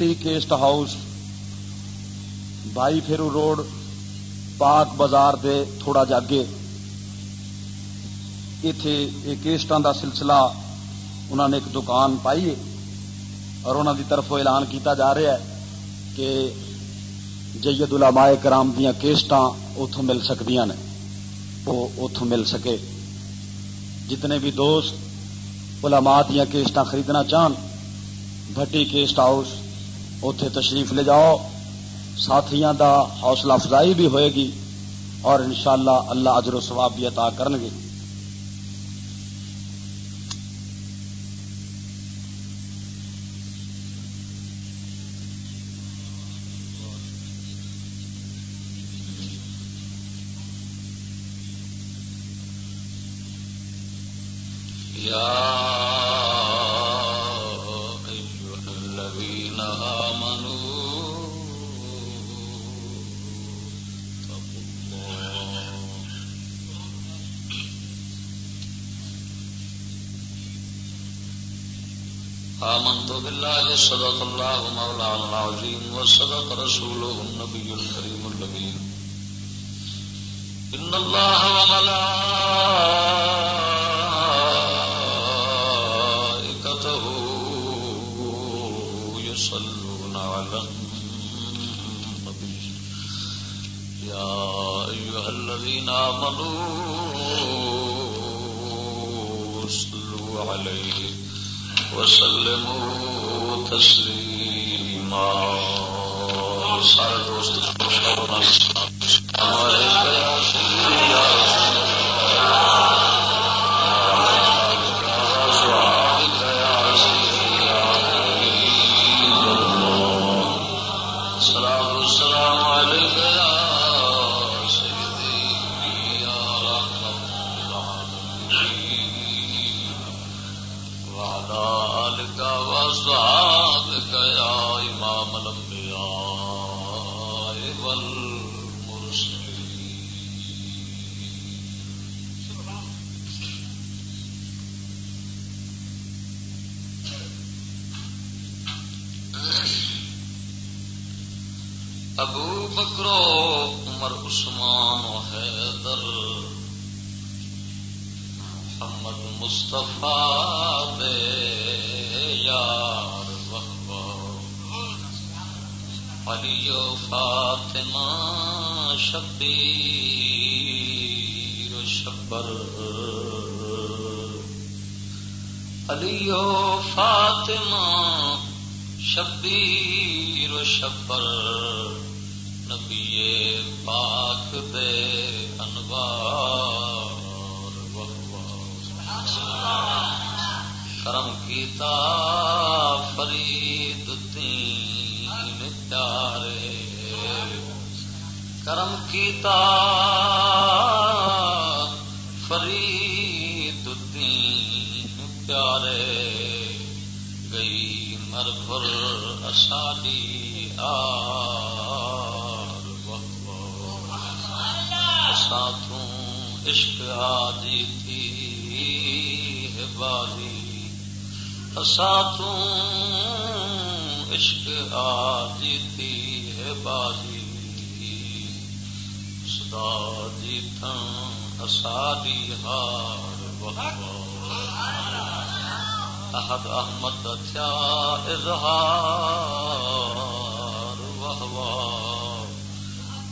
بھٹی cassette house بائی پھرو road, پاک بازار دے تھوڑا جاگے اتے یہ کیسٹان دا سلسلہ انہوں نے ایک دکان پائی ہے اور انہوں دی طرف اعلان کیتا جا رہا ہے کہ جید علماء کرام دیا کیسٹاں اتوں مل سکتی نے، وہ اتوں مل سکے۔ جتنے بھی دوست علماء دیا کیسٹاں خریدنا چاہن، بھٹی کیسٹ ہاؤس اتے تشریف لے جاؤ۔ ساتھیاں دا حوصلہ افزائی بھی ہوئے گی اور انشاءاللہ اللہ اجر و ثواب بھی عطا کرنگے۔ صدق الله مولانا العظيم وصدق رسوله النبي الكريم الأمين إن الله وملائكته يصلون على النبي يا أيها الذين آمنوا صلوا عليه وسلموا تسلیما۔ سارے دوست گئی مر بھر اسالی آر ساتھوں، عشق آدی تھی باری۔ ساتھوں، عشق آدی تھی ہے باری۔ سدا جی تھا اسالی ہار وقت۔ احد احمد اچھا اظہار واہ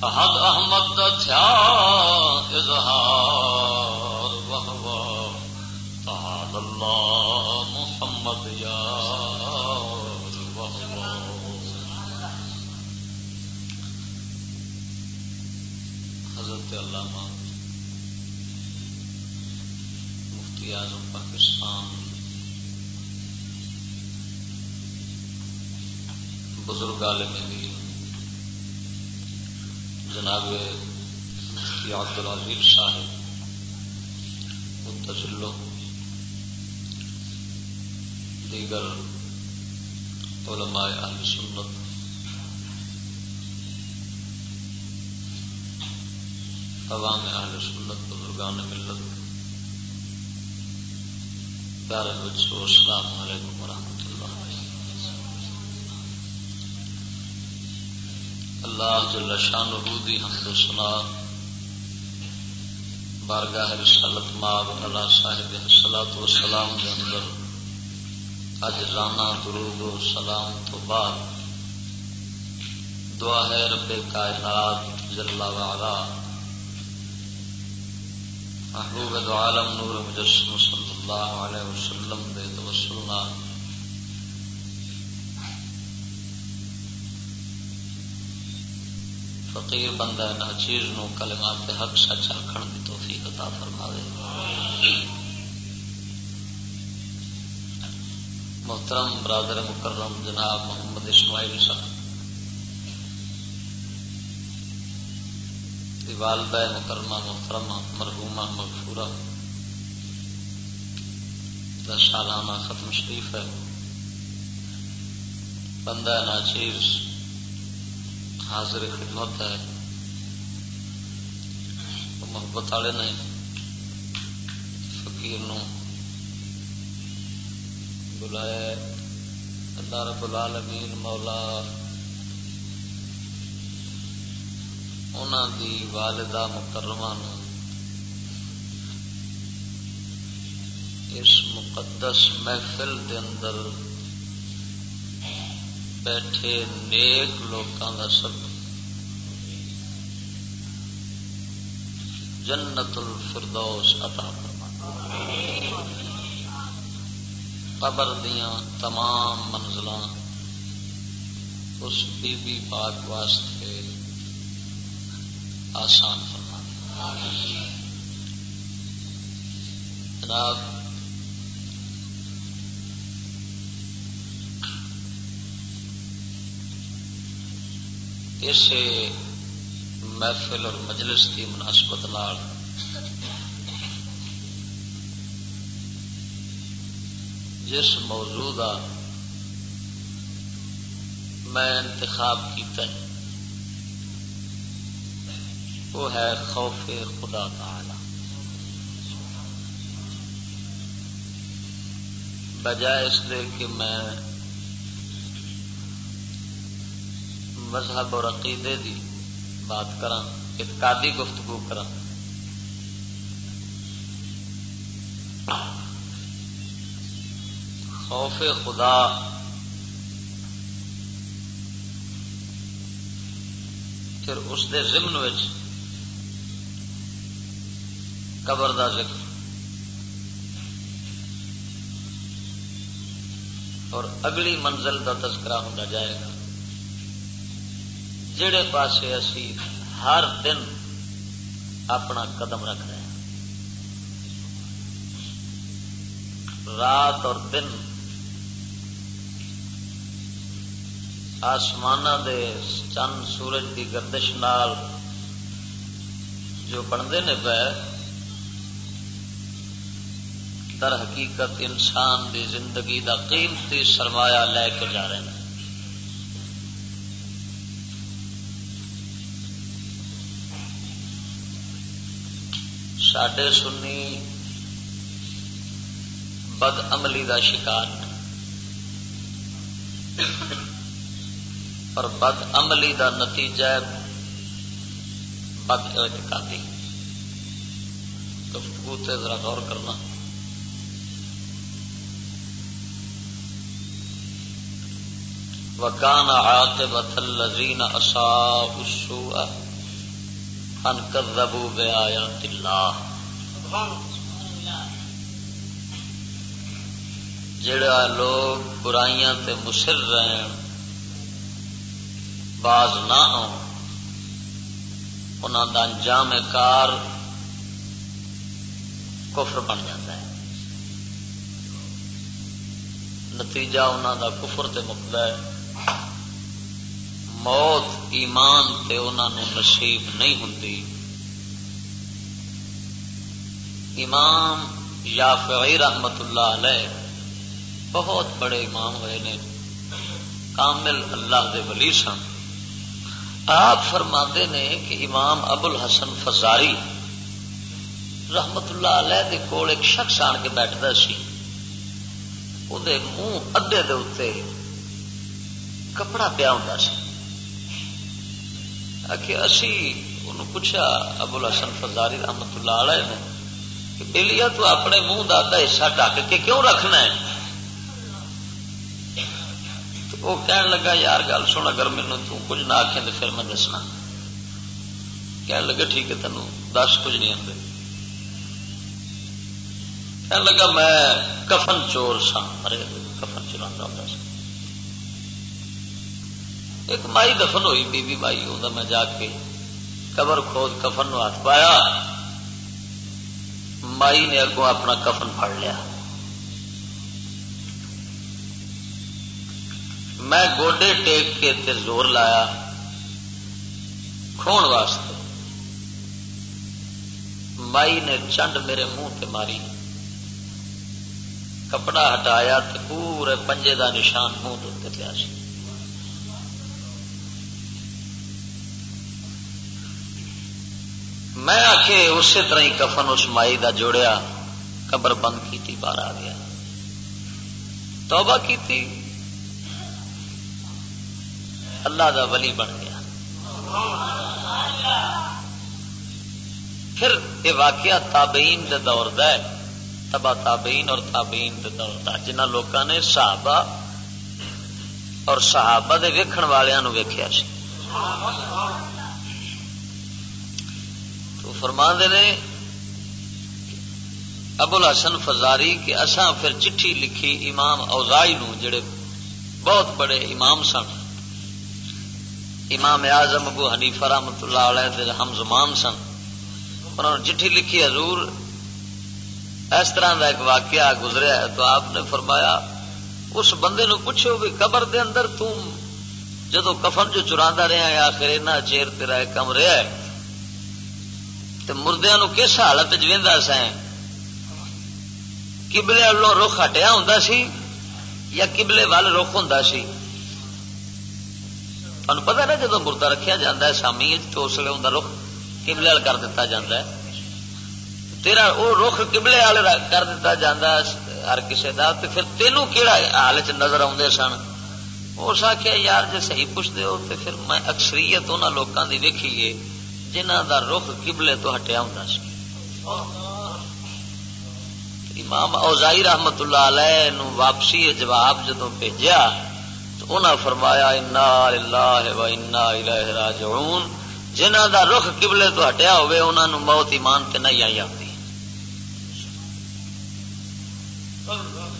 احد احمد اچھا اظہار واہ تعال اللہ محمد یار واہ حضرت علامہ مفتی اعظم پاکستان بزرگ عالم جناب عبد العزیز صاحب متسلق دیگر علماء اہل سنت۔ عوام اہل سنت، بزرگان ملت۔ پیارے بچوں السلام علیکم و ورحمۃ اللہ جل شان دی حمد و سنا بارگاہ رسالت ماب اللہ صاحب الصلاۃ والسلام دے اندر اج رانا درود و سلام تو بعد دعا ہے رب کائنات جل وعلا۔ محبوب دو عالم نور مجسم صلی اللہ علیہ وسلم دے توسلنا۔ فقیر بندہ نہ چیز نو کلمات حق سچ اچھا رکھن کی توفیق عطا فرما دے محترم برادر مکرم جناب محمد اسماعیل صاحب والدہ مکرمہ، محترمہ، مرحومہ، مغفورہ دس سالانہ ختم شریف ہے۔ بندہ ناچیر۔ حاضر خدمت ہے۔ محبت والے نے فقیر نو بلایا اللہ رب العالمین مولا انہوں دی والدہ مکرمہ نو اس مقدس محفل دے اندر بیٹھے نیک لوگوں کا سب جنت الفردوس عطا فرما قبر دیا تمام منزل اس بی بی پاک واسطے آسان فرما جناب اس محفل اور مجلس کی مناسبت نال جس موضوع کا میں انتخاب کیتا ہے، وہ ہے خوف خدا تعالی۔ بجائے اس لیے کہ میں مذہب اور عقیدے دی بات کرا اعتقادی گفتگو کرا خوف خدا پھر اس دے ضمن قبر دا ذکر۔ اور اگلی منزل کا تذکرہ ہوتا جائے گا۔ جڑے پاسے اسی ہر دن اپنا قدم رکھ رہے ہیں۔ رات اور دن آسمان دے چند سورج کی گردش نال جو بنتے نے پہ در حقیقت انسان دی زندگی دا قیمتی سرمایہ لے کے جا رہے ہیں۔ سڈے سنی بد عملی دا شکار اور بد عملی دا نتیجہ بد اعتقادی گفتگو تے ذرا غور کرنا وکان عاقبت الذین اصابوا السوء ان کذبوا بآیات اللہ ہاں۔ جڑا لوگ برائیاں تے مصر رہن باز نہ انہوں دا انجام کار کفر بن جاتا ہے۔ نتیجہ انہوں دا کفر تے مکتا ہے۔ موت، ایمان تے انہوں نصیب نہیں ہوں امام یافعی رحمت اللہ علیہ، بہت بڑے امام ہوئے نے، کامل اللہ دے ولی سن۔ آپ فرما نے کہ امام ابو الحسن فزاری رحمت اللہ علیہ دے کول ایک شخص آن کے بیٹھتا سی۔ وہ منہ ادے دے اتنے کپڑا پیا ہوں سی۔ کہ اسی انہوں پوچھا ابو الحسن فزاری رحمت اللہ علیہ نے بلیا تو اپنے منہ کا حصہ ڈک کے کیوں رکھنا ہے؟ تو وہ کہن لگا، یار گل سن، اگر مینو کچھ نہ آخیں تو پھر میں دسنا۔ کہنے لگا، ٹھیک ہے، تینوں دس کچھ نہیں آتے کہنے لگا، میں کفن چور سا ارے، کفن چورا ہوتا سا ایک مائی دفن ہوئی بی بی مائی وہ میں جا کے قبر کھود کفن ہاتھ پایا۔ مائی نے اگوں اپنا کفن پڑ لیا۔ میں گوڈے ٹیک کے تے زور لایا کھون واسطے۔ مائی نے چنڈ میرے منہ تے ماری۔ کپڑا ہٹایا تو پورے پنجے دا نشان منہ دے پیا سی۔ میں آ کے اسی طرح ہی کفن اس مائی دا جوڑیا، قبر بند کی باہر آ گیا۔ توبہ کی اللہ دا ولی بن گیا۔ پھر یہ واقعہ تابعین دے دور دا ہے۔ تبا تابعین اور تابعین دے دور دا۔ جنہ لوکاں نے صحابہ اور صحابہ دے ویکھن والوں ویکھیا سی۔ تو فرما دے نے، ابو الحسن فزاری کہ اساں پھر چٹھی لکھی امام اوزائی نو، جڑے بہت بڑے امام سن۔ امام اعظم ابو حنیفہ رحمت اللہ علیہ ہم زمان سن۔ انہوں نے چٹھی لکھی حضور۔ اس طرح کا ایک واقعہ گزریا ہے تو آپ نے فرمایا، اس بندے نو پوچھو بھی قبر دے اندر تم جدو کفن جو چرا رہا ہے آخر اینا چیر تیرا کم رہا ہے۔ تو مردیا کس حالت چاہ سائیں کبلے والوں رخ ہٹیا ہوں سی یا کبلے وال رخ ہوں سی؟ تمہیں پتا نا جب مردہ رکھا جا ہے، سامی تو اس لیے اندر رخ کبلے وال کر دتا جا تیرا وہ رخ کبلے وال کر دتا جا ہر کسی کا تو پھر تینوں کہڑا حال چ نظر آدھے سن؟ اس آخیا یار جی صحیح پوچھتے ہو تو پھر میں اکثریت ان لوگوں کی دیکھیے جنہ دا رخ کبلے تو ہٹیا ہوں سی۔ امام اوزائی رحمت اللہ علیہ نو واپسی جواب جدو بھیجا تو انہاں فرمایا، انا للہ و انا الیہ راجعون۔ جنہ دا رخ قبلے تو ہٹیا ہوئے، انہاں نو موت ایمان تے نہیں آئی آتی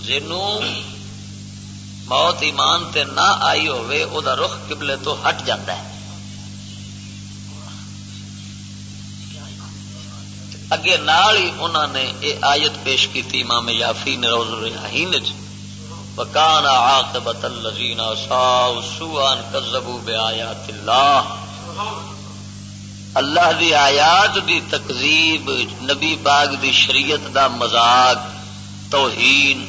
جنو موت ایمان تے نہ آئی ہوئے، او دا رخ قبلے تو ہٹ جاتا ہے۔ اگے نال ہی انہوں نے یہ آیت پیش کی امام یافی نے روز الرحین وکان عاقبت الذین اساءوا سوءا كذبوا بآیات اللہ اللہ دی آیات دی تکذیب نبی پاک دی شریعت دا مذاق توہین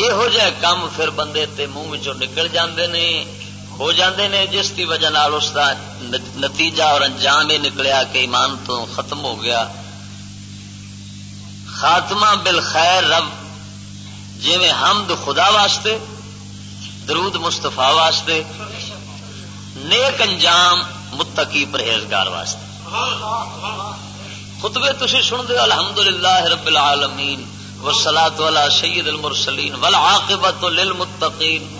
یہو جہ کام پھر بندے تے منہ وچوں نکل جاندے نے ہو جاندے نے جس کی وجہ نال اس دا نتیجہ اور انجام یہ نکلیا کہ ایمان تو ختم ہو گیا خاتمہ بالخیر رب جی میں حمد خدا واسطے، درود مستفا واسطے، نیک انجام متقی پرہیزگار واسطے۔ خطبے تھی سن دو الحمد للہ رب العالمین وسلاۃ والا سید المرسلین، والعاقبت للمتقین۔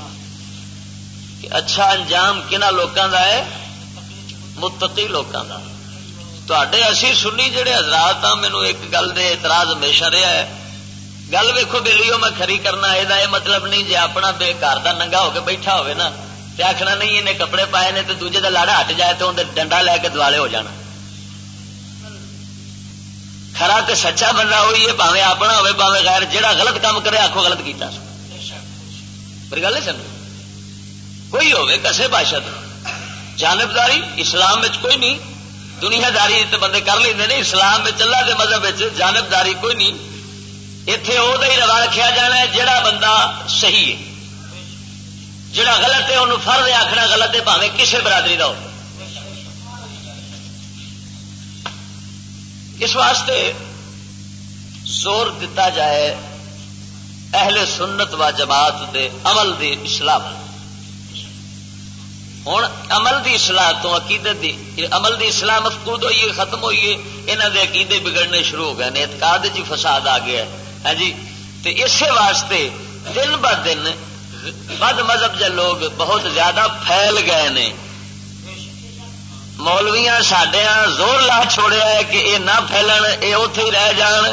کہ اچھا انجام کنہ لوگوں کا ہے؟ متقی لوگوں کا تے اسی سنی جڑے حضرات ہاں مینو ایک گل دے اعتراض ہمیشہ رہا ہے گل ویکو بلیو میں کھری کرنا یہ مطلب نہیں جی اپنا بے گھر کا ننگا ہو کے بیٹھا ہوئے نا تے آخنا نہیں انہیں کپڑے پائے نے تو دوجے کا لاڑا ہٹ جائے تو اندر ڈنڈا لے کے دوالے ہو جانا کھرا تو سچا بندہ ہوئی ہے پاوے اپنا ہوے پاوے غیر جہاں غلط کام کرے آخو غلط کیتا میری گل ہے سن کوئی ہوے کسے جانبداری اسلام کوئی نہیں دنیا داری بندے کر لیں اسلام اللہ کے مذہب جانبداری کوئی نہیں اتے وہ روا رکھا جانا ہے جڑا بندہ صحیح ہے جڑا غلط ہے انہوں فرد آخنا غلط ہے پاوے کسی برادری کا ہو اس واسطے زور دتا جائے اہل سنت و جماعت دے عمل دی اسلام ہوں عمل دی اصلاح تو عقیدت دی، عمل دی اصلاح مفقود ہوئی ہے، ختم ہوئی ہے یہاں دے عقیدے بگڑنے شروع ہو گئے اعتقاد جی فساد آ گیا ہے۔ ہاں جی؟ اسی واسطے دن ب دن بد مذہب جے لوگ بہت زیادہ پھیل گئے نے۔ مولویا سڈیا ہاں زور لا چھوڑیا ہے کہ یہ نہ پھیلن یہ اتے ہی رہ جان۔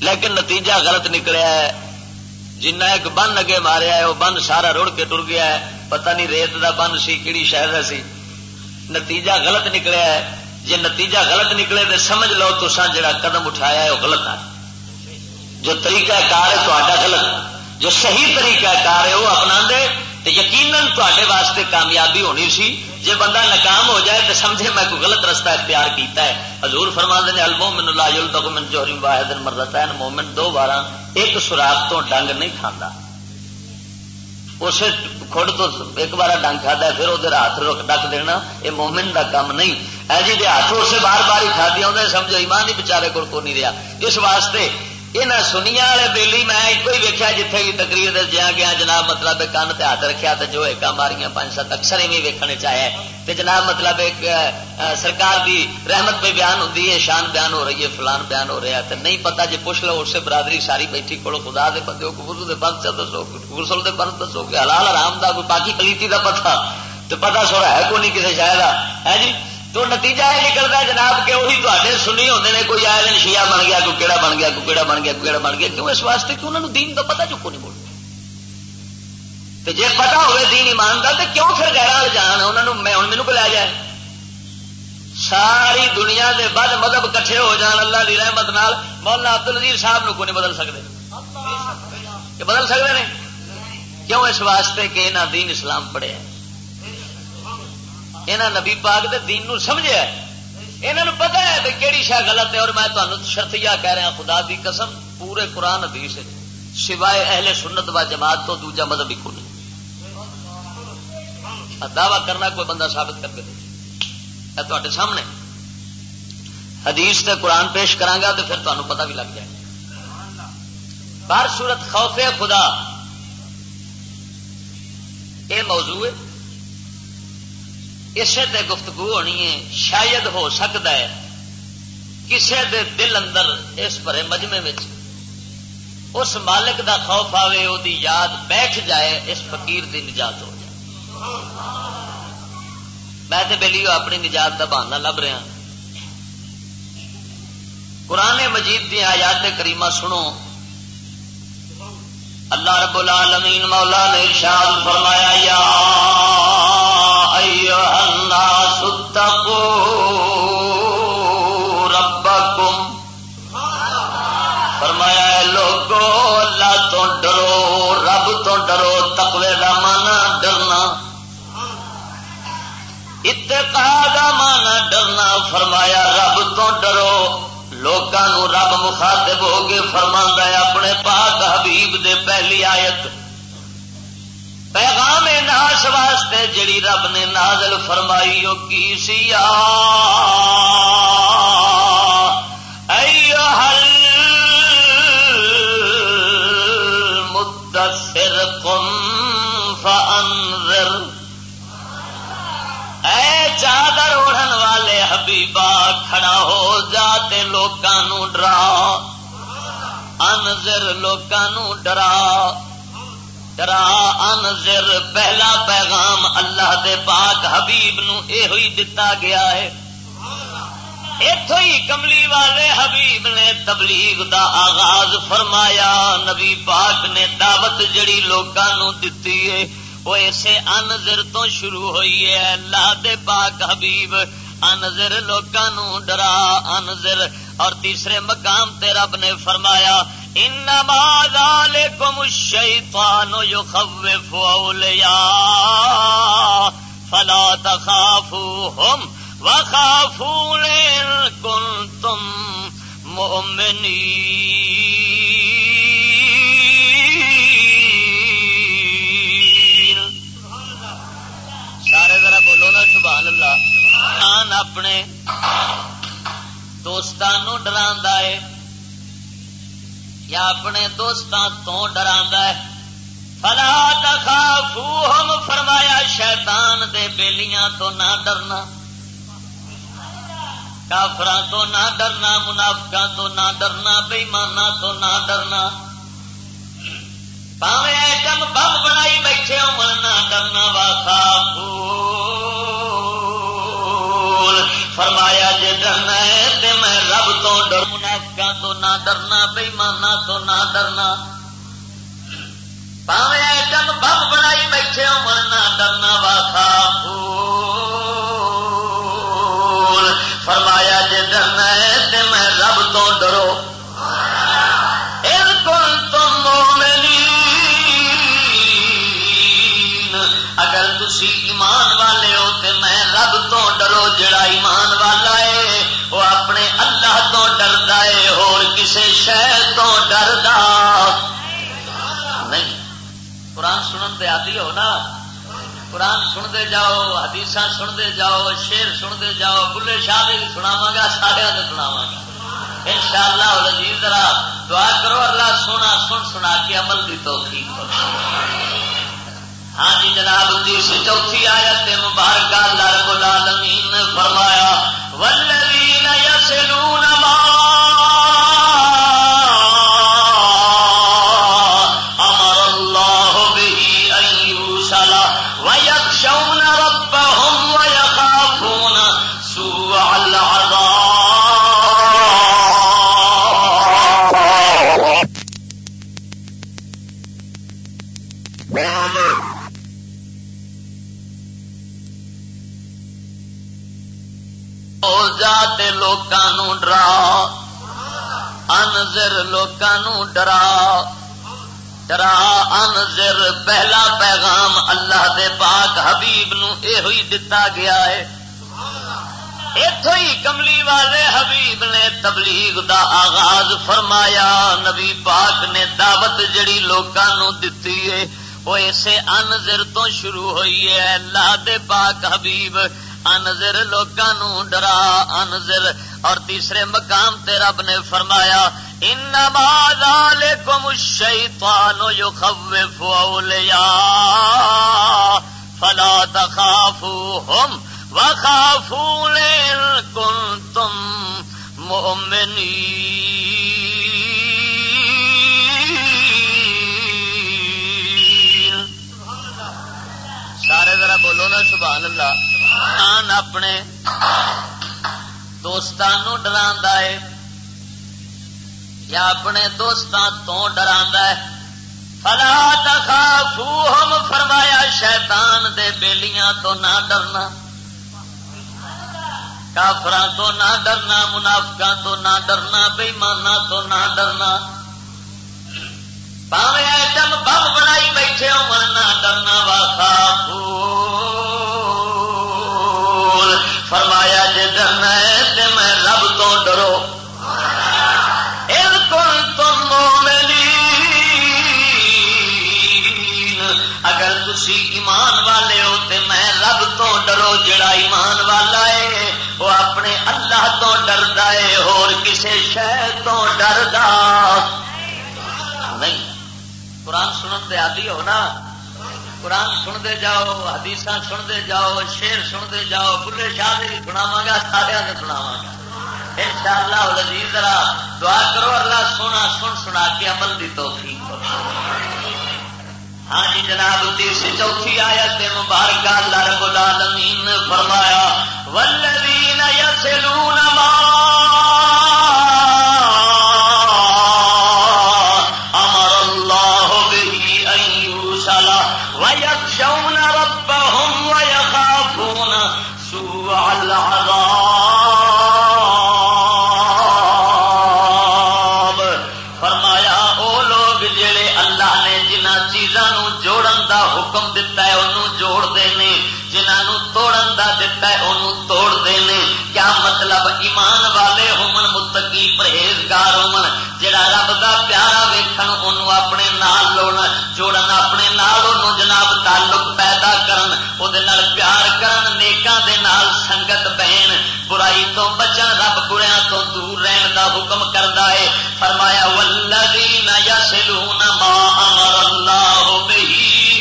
لیکن نتیجہ غلط نکلیا ہے۔ جنہ ایک بن اگے ماریا ہے وہ بن سارا رڑ کے ٹر گیا ہے۔ پتہ نہیں ریت دا بن سی کہڑی شہر سی۔ نتیجہ غلط نکلیا ہے۔ جی نتیجہ غلط نکلے تو سمجھ لو تو جڑا قدم اٹھایا ہے وہ غلط ہے۔ جو طریقہ کار ہے تو غلط۔ جو صحیح طریقہ کار ہے وہ اپنا دے تو یقیناً تے واسطے کامیابی ہونی سی۔ جی بندہ ناکام ہو جائے تو سمجھے میں کوئی غلط رستہ اختیار کیتا ہے۔ حضور فرما نے المو من اللہ جل من جوہری واحد مرتا ہے مومن دو بار ایک سوراخ تو ڈنگ نہیں کھانا اسے خود تو ایک بار ڈنگ کھا پھر وہ ہاتھ رک ڈک دینا، یہ مومن کا کام نہیں۔ ہے جی ہاتھ اسے بار بار ہی کھا دیا سمجھو، ایمان ہی بچارے کو نہیں رہا اس واسطے یہ سنیا والے بےلی میں ایک ہی ویکیا جیتے بھی تقریر جہاں گیا، جناب مطلب کن سے ہاتھ رکھا تو جو ایک ماریاں پانچ سات اکثر ایویں ویکنے چاہے تو جناب مطلب ایک سرکار کی رحمت پہ بیان ہوتی ہے، شان بیان ہو رہی ہے، فلان بیان ہو رہا ہے۔ تو نہیں پتا جی پوچھ لو اس سے برادری ساری بیٹھی کو خدا دے بندے گرو دے بند سے دسو گرسل دے بند دسو کہ حلال آرام دا، کوئی باقی کلیتی دا پتا تو پتا سوڑا ہے کوئی نہیں کسی شاید ہے جی؟ تو نتیجہ یہ نکلتا جناب کہ وہی تے سنی ہوتے ہیں کوئی آئے دن شیعہ بن گیا، کوئی کہڑا بن گیا، کوئی کہڑا بن گیا، کوئی کہڑا بن گیا، کیوں اس واسطے کہ انہوں نے دین کا پتا چکو نہیں بولتے تو جی پتا ہوئے دین ایمان کا تو کیوں پھر گہرا جان؟ انہوں میں ہوں مینو کو لیا جائے ساری دنیا دے بعد مذہب کٹھے ہو جان، اللہ کی رحمت نال مولانا عبد الزیر صاحب نو کو نہیں بدل سکتے بدل سکتے ہیں کیوں اس واسطے کہ انہیں دین اسلام پڑھے یہاں نبی پاک دے دین نو سمجھا یہاں پتا ہے کہ کہڑی شہ غلط ہے اور میں تمہیں شرطیا کہہ رہا ہاں، خدا دی قسم، پورے قرآن حدیث سوائے اہل سنت و جماعت تو دوجا مذہب ایک نہیں دعوی کرنا کوئی بندہ ثابت کر کے دے تے سامنے۔ حدیث تے قرآن پیش کرانگا تو پھر تمہیں پتہ بھی لگ جائے۔ بار صورت خوف خدا۔ یہ موضوع ہے۔ اسے تے گفتگو ہونی ہے، شاید ہو سکتا ہے کسے دے دل اندر اس پرے مجمے میں اس مالک دا خوف آوے وہ یاد بیٹھ جائے، اس فقیر دی نجات ہو جائے۔ میں بہلی اپنی نجات کا بہانا لب رہا ہاں۔ قرآن مجید دیا آیات کریمہ سنو۔ اللہ رب العالمین مولا نے ارشاد فرمایا، یا اتقا دا مانا ڈرنا فرمایا، رب تو ڈرو۔ لوگوں رب مخاطب ہو کے فرما ہے، اپنے پاک حبیب دے پہلی آیت۔ پیغام ناش واسطے جڑی رب نے نازل فرمائی، وہ کی سی؟ آ! والے کھڑا ہو جاتے لوگوں ڈرا۔ انزر لوگوں ڈرا۔ ڈرا انزر پہلا پیغام اللہ دے پاک حبیب نو اے ہوئی دتا گیا ہے۔ اتو ہی کملی والے حبیب نے تبلیغ دا آغاز فرمایا۔ نبی پاک نے دعوت جڑی لوگوں دتی ہے، وہ اسے انزر تو شروع ہوئی ہے۔ اللہ دے پاک حبیب انزر لوگوں ڈرا انزر اور تیسرے مقام تے رب نے فرمایا، انما ذالکم الشیطان یخوف اولیاء، فلا تخافوهم وخافون ان کنتم مؤمنین۔ سارے ذرا بولو نا، سبحان اللہ۔ آن اپنے دوستان ڈرا ہے یا اپنے دوستان تو ڈرا ہے۔ فلا تخافوہم فرمایا شیطان دے بیلیاں تو نہ ڈرنا۔ کافر تو نہ ڈرنا منافقہ تو نہ ڈرنا بےمانا تو نہ ڈرنا۔ پاوے ایٹم بم بنائی بیٹھے ہو نہ ڈرنا۔ فرمایا جی ڈرنا ہے تے میں رب تو ڈر منافقہ تو نہ ڈرنا بےمانا تو نہ ڈرنا۔ پاوے ایٹم بم بنائی بیٹھے ہو مرنا ڈرنا واسا فرمایا جی ڈرنا ہے تو میں رب تو ڈرو اگر تھی ایمان والے ہو رب تو ڈرو جڑا ایمان والا ہے، وہ اپنے اللہ تو ڈردا ہے اور کسی شہر تو ڈردا۔ نہیں، قرآن سنن دے آدھی ہو نا۔ قرآن سنتے جاؤ حدیث سنتے جاؤ شیر سنتے جاؤ، بلے شاہ بھی سناوا گا، سارے سناوا گا۔ ان شاء اللہ ذرا دعا کرو، اللہ سونا، سن سنا کے عمل کی توفیق۔ کرو ہاں جی جناب تیس چوتھی آیت مبارکہ مبارک اللہ رب العالمین نے فرمایا والذین یسلون ما ڈرا انزر لوگوں ڈرا ڈرا انزر پہلا پیغام اللہ دے پاک حبیب نو یہ دتا گیا ہے اتو ہی کملی والے حبیب نے تبلیغ دا آغاز فرمایا نبی پاک نے دعوت جڑی لوگوں دتی ہے وہ اسے انزر تو شروع ہوئی ہے اللہ دے پاک حبیب انذر لوگوں ڈرا، انذر۔ اور تیسرے مقام تے رب نے فرمایا، انما ذالکم الشیطان یخوف اولیاء، فلا تخافوهم وخافون ان کنتم مؤمنین۔ سارے ذرا بولو نا، سبحان اللہ۔ انسان اپنے دوستان ڈرا ہے یا اپنے دوستان تو ڈرا ہے؟ فلا تخافوہم فرمایا شیطان دے بیلیاں تو نہ ڈرنا۔ کافر تو نہ ڈرنا منافقہ تو نہ ڈرنا بےمانا تو نہ ڈرنا۔ پاوے ایٹم بم بنائی بیٹھے ہو نہ ڈرنا وا فرمایا جی ڈرنا ہے تو میں رب تو ڈرو۔ تم اگر تھی ایمان والے ہو تو میں رب تو ڈرو، جڑا ایمان والا ہے، وہ اپنے اللہ تو ڈردا ہے، اور کسی شہر تو ڈردا۔ نہیں، قرآن سنن دے ہو نا۔ قرآن سنتے جاؤ حدیث سنتے جاؤ شیر سنتے جاؤ، بلے شاہ بھی سناوا گا، سارے سارا سناوا گا۔ ان شاء اللہ لذیذ دعا کرو، اللہ سونا سن سنا کے عمل کی توفیق ہاں جی جناب تیسری چوتھی آیا تے مبارک اللہ رب العالمین نے فرمایا والذین یسلون ما پہ انہوں توڑ دینے۔ کیا مطلب؟ ایمان والے ہومن متقی پرہیزگار ہومن جڑا رب دا پیارا ویکھن انہوں اپنے نال لوڑ جوڑن اپنے نال انہوں جناب تعلق پیدا کرن او دے نال پیار کرن، نیکاں دے نال سنگت بہن۔ برائی تو بچن، رب بریاں تو دور رہن دا حکم کردا ہے فرمایا والذین یصلون ما امر اللہ به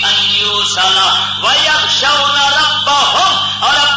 ان یوصل ویخشون ربهم، اور محشر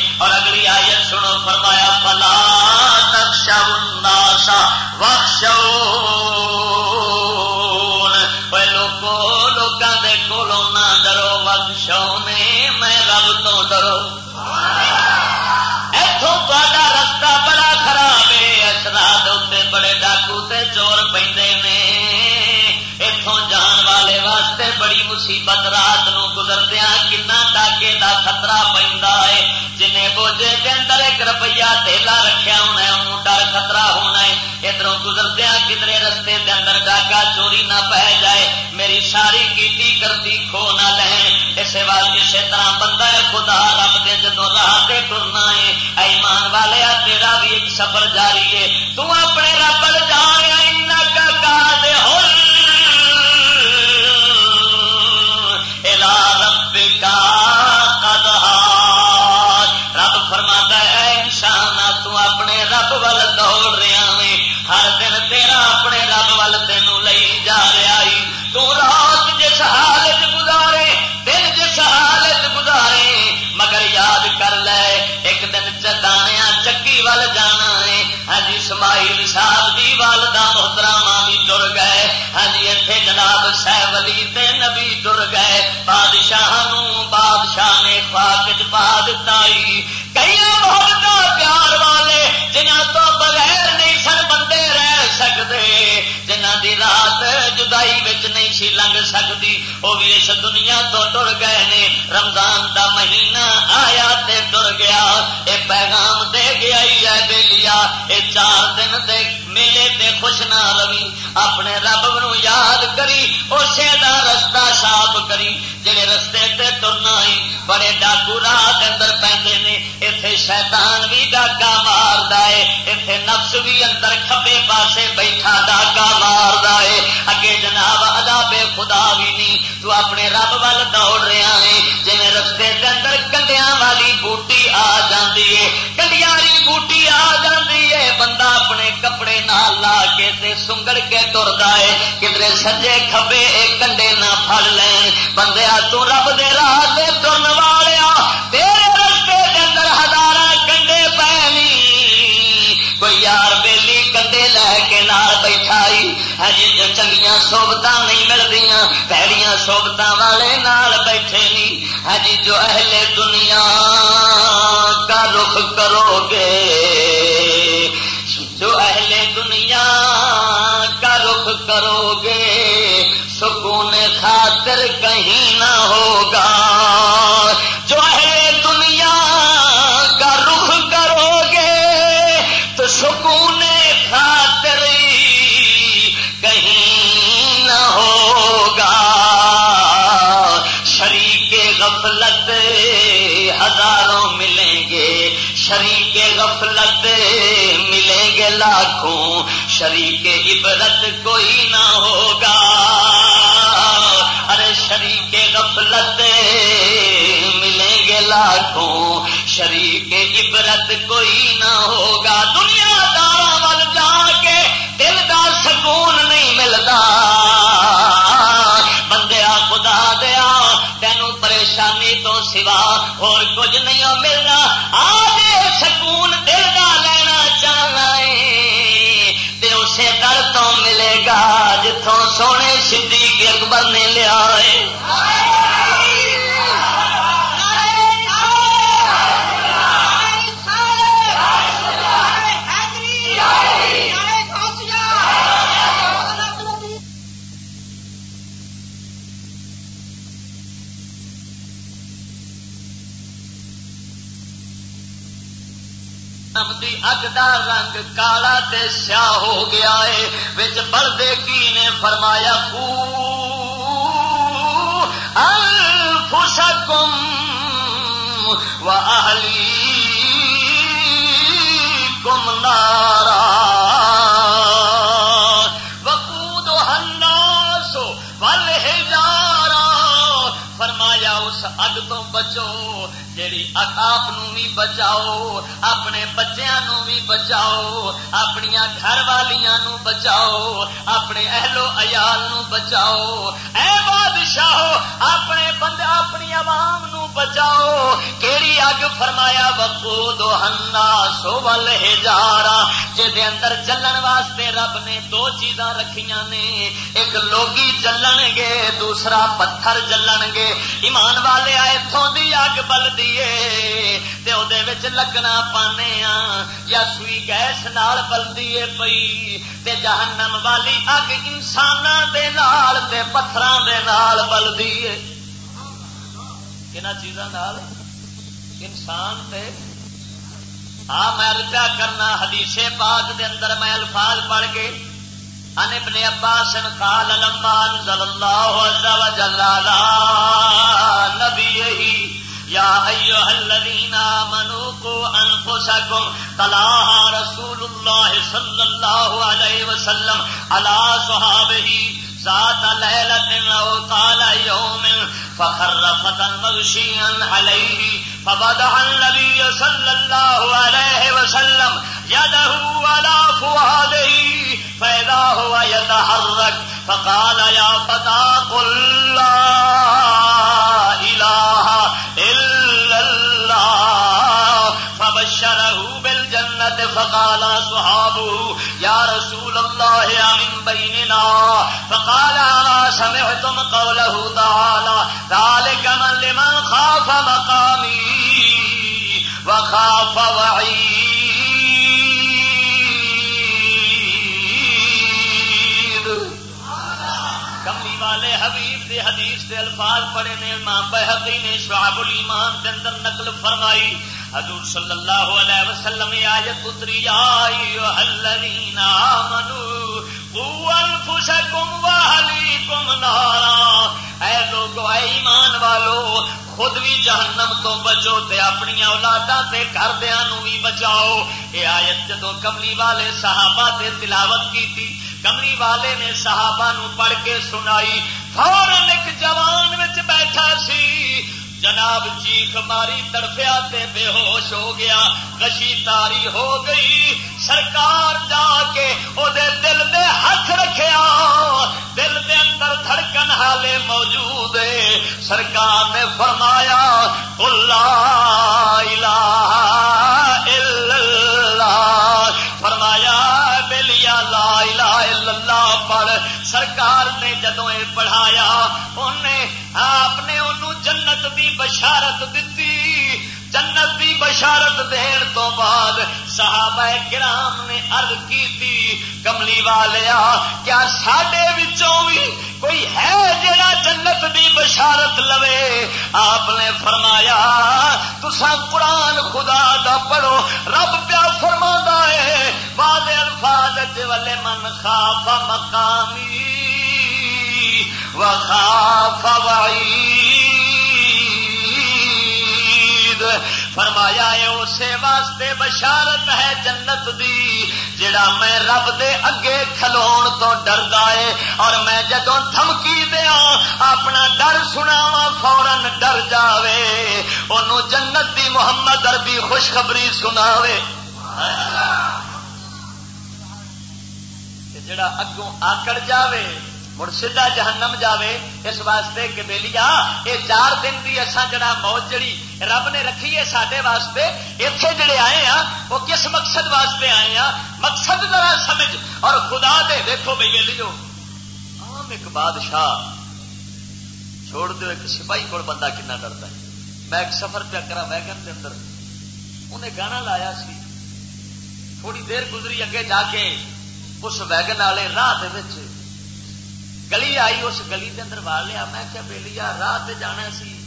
اور اگلی آیت سنو فرمایا پلا تخشا الناسا وخشو مصیبت رات نو گزردیا کنا ڈاکے دا خطرہ پہنتا ہے۔ جن بوجھے کے اندر ایک روپیہ تیلا رکھا ہونا ہے، انہوں ڈر خطرہ ہونا ہے۔ ادھر گزردیا کدھر رستے دے اندر ڈاکا چوری نہ پہ جائے۔ میری ساری کیتی کرتی کھو نہ لین اسے وال اسی طرح بندہ ہے، خدا رب دے جدو راہ سے ٹرنا ہے۔ ایمان والے تیرا بھی ایک سفر جاری ہے۔ تو اپنے رب جا لئی جا رہا تو رات جس حالت گزارے، دن جس حالت گزارے، مگر یاد کر لے، ایک دن چانیا چکی ول جانا ہے۔ ہاں جی سمائی صاحب دی والدہ محترامہ بھی ٹر گئے۔ ہاں جی، اتنے جناب سہ ولی تے نبی ٹر گئے۔ بادشاہ بادشاہ نے خواک پا دتا کئی محبت پیار والے جنہ تو بغیر سی لنگ سکتی وہ بھی اس دنیا تو ٹر گئے نے۔ رمضان دا مہینہ آیا تے ٹر گیا۔ اے پیغام دے گیا ہی ہے بے لیا۔ اے چار دن دے میلے تے خوش نہ روی اپنے رب نو یاد کری، اسے دا رستہ صاف کری۔ جڑے رستے تے ترنا ہی بڑے ڈاکو راہ اندر پہنتے نے اتے شیطان بھی ڈاکا مار ہے اتے نفس بھی اندر کھبے پاسے بیٹھا ڈاکا مار ہے اگے جناب، ادا بے خدا بھی نہیں تو اپنے رب ول دوڑ رہا ہے جی رستے کے اندر کنڈیا والی بوٹی آ جاتی ہے کنڈیا والی بوٹی آ جاتی کپڑے نال لا کے تے سنگڑ کے ترتا ہے کدھر سجے کھبے، ایک کنڈے نہ پھڑ لین۔ بندے تو رب دے راہ ترن والے تیرے رستے کے اندر کنڈے کوئی یار بیلی کنڈے لے کے نال بیٹھائی جو چنگیا سوبت نہیں ملتی پیڑیاں سوبت والے نال بیٹھے نہیں ہجی جو اہل دنیا کا رخ کرو گے کرو گے، سکون خاطر کہیں نہ ہوگا۔ جو ہے دنیا کا رخ کرو گے، تو سکون خاطر کہیں نہ ہوگا۔ شریک غفلت ہزاروں ملیں گے، شریک غفلت گے لاکھوں شریک عبرت کوئی نہ ہوگا۔ ارے شریک غفلت ملیں گے لاکھوں شریک عبرت کوئی نہ ہوگا۔ دنیا دار وال جا کے اگ دا رنگ کالا تے سیاہ ہو گیا ہے، وچ بڑے کی نے فرمایا الفسکم و اہلی کم نارا. اس اگ تو بچو، جیڑی آپ بھی بچاؤ، اپنے بچوں بھی بچاؤ اپنی گھر والیاں بچاؤ، اپنے اہلو عیال نو بچاؤ۔ اے بادشاہ اپنے بندے اپنی عوام نو بچاؤ۔ کیڑی اگ فرمایا بکو دو ہنا سو ول ہزارا جی اندر چلن واسطے رب نے دو چیزاں رکھیاں نے۔ ایک لوگی چلن گے دوسرا پتھر چلن گے ایمان والے اتوں کی اگ بل دیے لگنا پانے آ۔ یا سوئی گیس نال بلدی ہے پئی، تے جہنم والی اگ انسان دے نال، تے پتھراں دے نال بلدی ہے کہنا چیزاں نال؟ انسان تے۔ ہاں میں پیا کرنا، حدیث پاک دے اندر میں الفاظ پڑھ کے ان ابن عباس قال لما انزل الله عز وجل على نبيه يا ايها الذين امنوا قوا انفسكم طلع رسول الله صلى الله عليه وسلم على صحابه ذات ليلة أو طال يوم فخر فتى مغشيا عليه، فبدع النبي صلى الله عليه وسلم يده على فؤاده، فإذا هو يتحرك فقال يا فتى قل لا إله إلا الله، فبشره بالجنة فقال صحابه يا رسول الله من بيننا فقال ما سمعتم قوله تعالى ذلك من لمن خاف مقامي وخاف وعيد والے حبیب دے حدیث دے الفاظ پڑے نے، امام بحقی نے شعب الایمان دے اندر نقل فرمائی۔ حضور صلی اللہ علیہ وسلم آیت اتری آئی الذین آمنوا قوا انفسکم واہلیکم نارا۔ اے لوگو، اے ایمان والو، خود بھی جہنم تو بچو تے اپنی اولاداں تے گھردیاں نو بھی بچاؤ۔ اے آیت جدو کملی والے صحابہ تے تلاوت کی تھی کمری والے نے صحابہ نو پڑھ کے سنائی فورن ایک جوان وچ بیٹھا سی۔ جناب چیخ ماری تڑفیا تے بے ہوش ہو گیا، کشی تاری ہو گئی۔ سرکار جا کے او دے دل دے ہاتھ رکھیا، دل دے اندر دھڑکن حالے موجود ہے۔ سرکار نے فرمایا اللہ الہ الا اللہ۔ فرمایا بلیا لا الہ الا اللہ پڑھ۔ سرکار نے جدو یہ پڑھایا انہیں آپ نے انہوں جنت دی بشارت دیتی جنت دی بشارت دین تو بعد صحابہ کرام نے عرض کی تھی کملی والیا، کیا سڈے بھی کوئی ہے جڑا جنت دی بشارت لوے؟ آپ نے فرمایا تسا قرآن خدا دا پڑھو، رب پیا فرما ہے بعد الفاظ والے من خاف مقامی وخاف وعید۔ فرمایا ہے اسے واسطے بشارت ہے جنت دی جڑا میں رب دے اگے کھلو تو ڈردا ہے۔ اور میں جدو دھمکی دیا اپنا ڈر سناوا فورن ڈر جاوے۔ انہوں جنت دی محمد اربی خوشخبری سناوے۔ جڑا اگوں آکڑ جاوے مڑ سیدا جہنم جاوے، اس واسطے کہ بےلیا یہ چار دن کی اصا جڑا موت جڑی رب نے رکھی ہے سارے واسطے اتے جڑے آئے ہاں وہ کس مقصد واسطے آئے ہاں؟ مقصد ذرا سمجھ اور خدا دے دیکھو بھائی ویلیو عام ایک بادشاہ، چھوڑ دو ایک سپاہی کو بندہ کنا ڈرتا ہے۔ میں ایک سفر پہ کرا ویگن کے اندر۔ انہیں گانا لایا سی۔ تھوڑی دیر گزری، اگے جا کے اس ویگن والے راہ گلی آئی، اس گلی کے اندر وا لیا۔ میں کیا بے لیا راہ جانا سی۔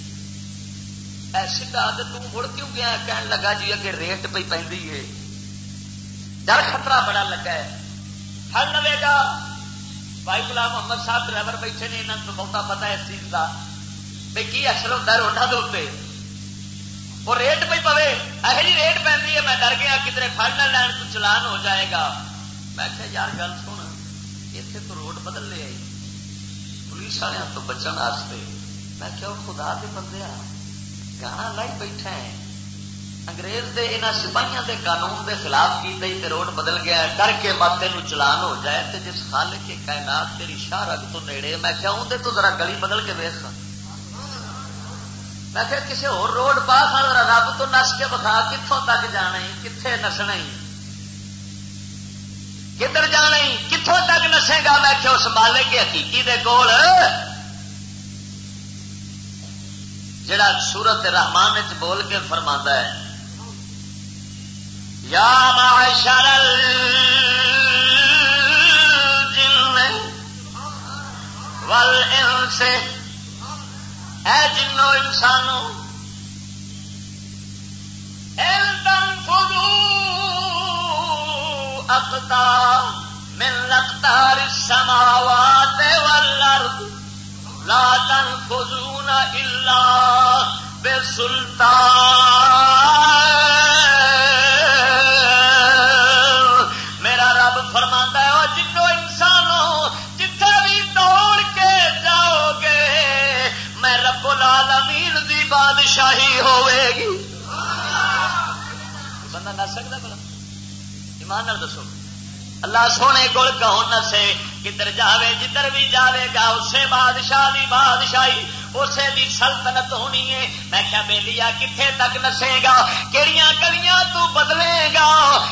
ایسا مڑ کیوں گیا؟ کہنے لگا جی اگے ریٹ پہ پہ ڈر خطرہ بڑا لگا ہے۔ ہر لوے گا بھائی گلام محمد صاحب ڈرائیور بیٹھے نے یہاں تو بہتا پتا ہے اس چیز کا بھائی کی اثر ہوتا ہے روڈا دے وہ ریٹ پہ پوے۔ یہ ریٹ پہ میں ڈر گیا، کدھر فائنل لائن تو چلان ہو جائے گا۔ میں کہ یار، گل سن اتنے تو روڈ بدل لے پولیس تو بچن واسطے میں کہ خدا کے بندے گانا لائی بیٹھا ہے۔ انگریز دے انہاں سپاہیاں دے قانون دے خلاف کی گئی تے روڈ بدل گیا ہے۔ ڈر کے مت تین چلان ہو جائے تے جس خالق کے کائنات تیری شاہ رگ تو نیڑے میں کیا ہوں تو ذرا گلی بدل کے ویس میں کہ کسی اور روڈ پا ذرا رب تو نس کے بخا کتوں تک جانا کتنے نسنا کدھر جانا کتوں تک نسے گا؟ میں کہ اس مالک حقیقی دے کول؟ جڑا سورت رحمان چ بول کے فرما ہے، یا معشر الجن والانس، اے جنو انسانوں اقتا من لقتار السماوات والارض لا تنفذون الا بسلطان. میرا رب فرما ہے وہ جنو انسانوں جتنے بھی دوڑ کے جاؤ گے، میں رب العالمین دی بادشاہی ہوئے گی۔ بندہ نہ سکتا بلا ایمان دسو۔ اللہ سونے کول کون نسے کدھر جاوے، جدھر بھی جاوے گا، اسے بادشاہ دی بادشاہی اسے دی سلطنت ہونی ہے۔ میں کیا بہلیا کتنے تک نسے گا؟ کہڑی گلیاں تو بدلے گا؟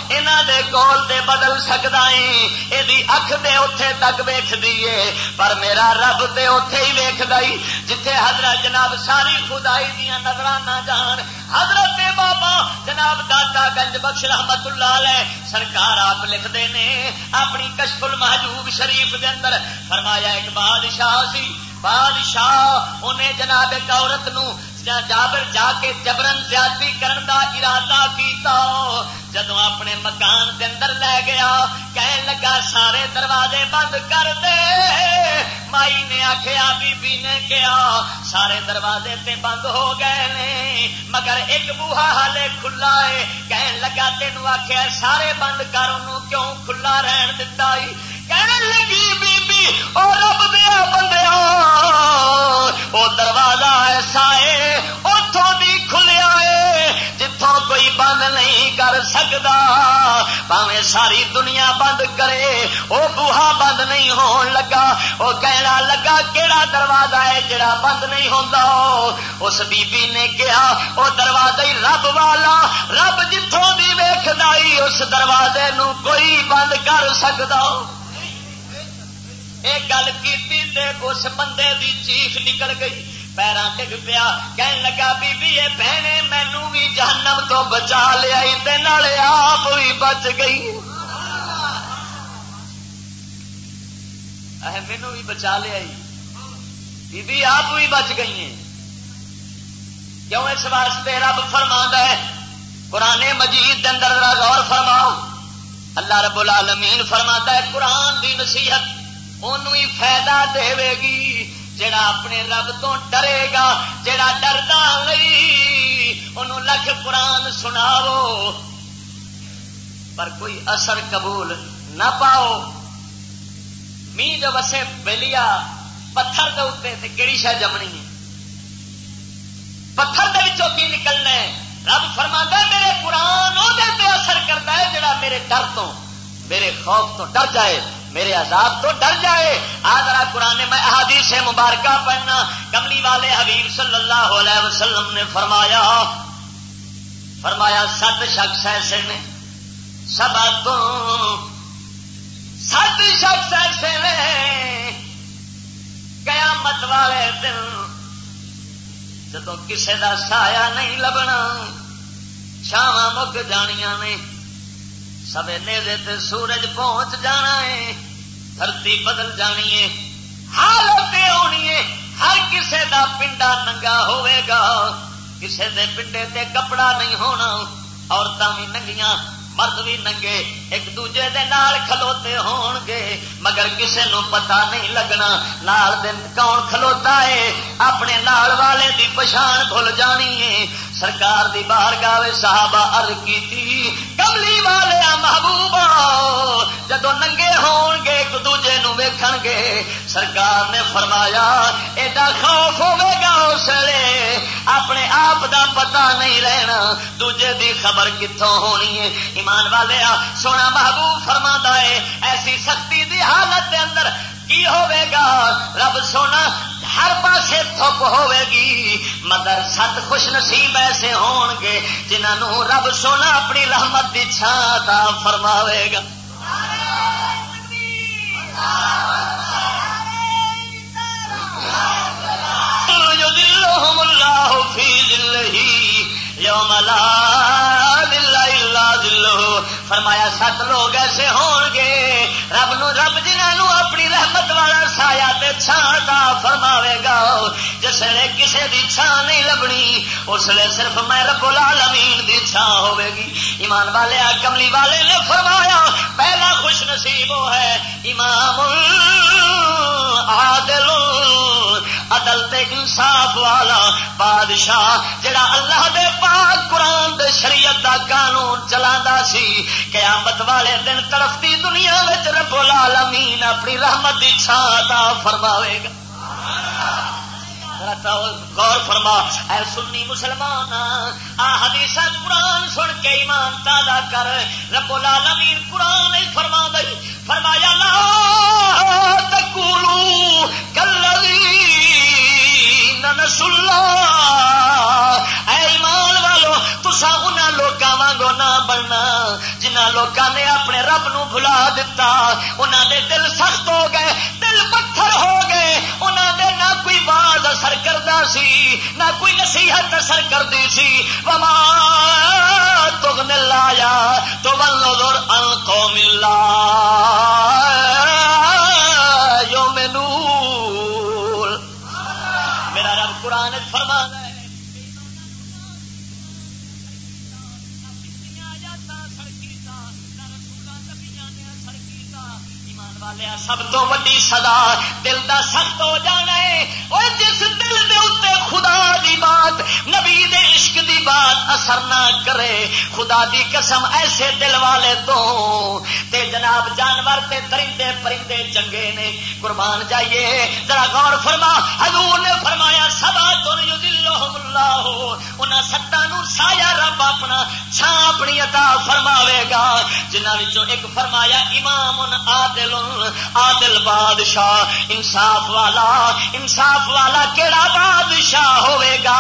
یہاں دے کول دے بدل سکتا ہے۔ یہ اکھ دے اتے تک ویخ دیے پر میرا رب تے اتے ہی ویخ دئی جتھے حضرت جناب ساری خدائی دیا نظر نہ جان، حضرت بابا جناب دادا گنج بخش رحمت اللہ علیہ سرکار آپ لکھتے ہیں اپنی کشف المحجوب شریف دے اندر۔ فرمایا، ایک بادشاہ سی بادشاہ انہیں جناب ایک عورت نو جابر جا کے جبرن زیادتی کرن دا ارادہ کیتا۔ جدو اپنے مکان دے اندر لے گیا، کہن لگا، سارے دروازے بند کر دے۔ مائی نے آخیا بی بی نے کیا سارے دروازے تے بند ہو گئے نے، مگر ایک بوہا ہالے کھلا ہے۔ کہن لگا، تینوں آخیا سارے بند کر، انہوں کیوں کھلا رہن دتا کہنے لگی بی بی او رب دیا بندیا او دروازہ ایسا ہے اتوں بھی کھلیا ہے جتوں کوئی بند نہیں کر سکتا پاوے ساری دنیا بند کرے وہ بوہا بند نہیں ہون لگا۔ وہ کہنا لگا کہڑا دروازہ ہے جڑا بند نہیں ہوتا اس بی بی نے کہا وہ دروازہ ہی رب والا، رب جتوں بھی ویخ اس دروازے نو کوئی بند کر سکتا ایک گل کی اس بندے دی چیخ نکل گئی۔ پیرا ڈگ پیا، کہن لگا بی بی بہنے مینو بھی جہنم تو بچا لیا آپ بھی بچ گئی۔ مینو بھی بچا لیا بی بی آپ بھی بچ گئی ہیں۔ کیوں اس واسطے رب فرما ہے؟ قرآن مجید اندر غور فرما اللہ رب العالمین فرما ہے، قرآن دی نصیحت ہی فائدہ دے گی، جڑا اپنے رب تو ڈرے گا، جڑا ڈردا نہیں انہوں لکھ قرآن سناو پر کوئی اثر قبول نہ پاؤ۔ می جو وسے بلیا، پتھر دے اتنے کہڑی شہ جمنی ہے؟ پتھر کی نکلنا ہے؟ رب فرما میرے قرآن وہ اثر کرتا ہے، جڑا میرے ڈر تو، میرے خوف تو ڈر جائے۔ میرے عذاب تو ڈر جائے۔ آدرا قرآن میں احادیث مبارکہ پڑھنا۔ کملی والے حبیب صلی اللہ علیہ وسلم نے فرمایا فرمایا ست شخص ایسے نے۔ سب تو ست شخص ایسے نے۔ قیامت والے دن جدو کسی کا سایہ نہیں لبنا چھاوا مک جانیاں نے سوے نیزے سورج پہنچ جانا ہے۔ دھرتی بدل جانی ہے۔ حالت ہونی ہے۔ ہر کسے دا پنڈا ننگا ہوئے گا۔ کسے دے پنڈے تے کپڑا نہیں ہونا۔ عورتیں بھی ننگیاں، مرد بھی ننگے۔ ایک دوجے دے نال کھلوتے ہون گے۔ مگر کسے نو پتا نہیں لگنا۔ نال دن کون کھلوتا ہے؟ اپنے نال والے دی پچھان بھول جانی ہے۔ سرکار دی بار گاوے صحابہ ار کی تھی کملی والے محبوبہ جدو ننگے ہون گے ایک دوجے نو ویکھن گے، سرکار نے فرمایا، ایڈا خوف ہوے گا اس لیے اپنے آپ دا پتا نہیں رہنا، دوجے دی خبر کتوں ہونی ہے؟ ایمان والے سونا محبوب فرما ہے، ایسی سختی دی حالت دے اندر کی ہوے گا رب سونا، ہر پاسے تھپ ہوے گی مگر ست خوش نصیب ایسے ہون گے جنہوں رب سونا اپنی رحمت کی چھان فرماوے گا۔ یوم لا فرمایا سات لوگ ایسے ہون گے، رب نو رب جنہوں اپنی رحمت والا سایا چھان کا فرماوے گا، جس نے کسی دی چھان نہیں لبنی، اس لیے صرف میں رب العالمین دی چھان ہوے گی ایمان والے کملی والے نے فرمایا، پہلا خوش نصیب وہ ہے، امام عادل عدل تے انصاف والا بادشاہ جڑا اللہ دے پاک قرآن دے شریعت دا قانون چلا سی، قیامت والے دن طرف دی دنیا رب العالمین اپنی رحمت دی چھان فرماوے گا۔ غور فرما، اے سنی مسلمان آ حدیث قرآن سن کے ایمان تازہ کر۔ رب العالمین قرآن ہی فرما دئی فرمایا، لا تکولو کلری نسلا اے ایمان والو تسا ان لوگوں وانگو نہ بننا۔ جنہ لوگوں نے اپنے رب نو بھلا دتا انہوں دے دل سخت ہو گئے، دل پتھر ہو گئے۔ انہوں دے نہ کوئی باز اثر کرتا سی، نہ کوئی نصیحت اثر کرتی سی۔ وما تغن لایا تو ونظر ان قوم اللہ قرآن فرما سب تو ویڈی سدا دل دا سخت ہو جانا ہے۔ اور جس دل دے اتنے خدا دی بات، نبی دے عشق دی بات اثر نہ کرے، خدا دی قسم ایسے دل والے تو۔ تے جناب جانور تے درندے پرندے چنگے نے۔ قربان جائیے، ذرا غور فرما۔ حضور نے فرمایا، سبا تن یذلہم اللہ۔ انہاں ستا نو سایا رب اپنا چھا اپنی عطا فرماوے گا۔ جنہاں وچوں ایک فرمایا، امام عادل۔ عادل بادشاہ، انصاف والا انصاف والا کہڑا بادشاہ ہوے گا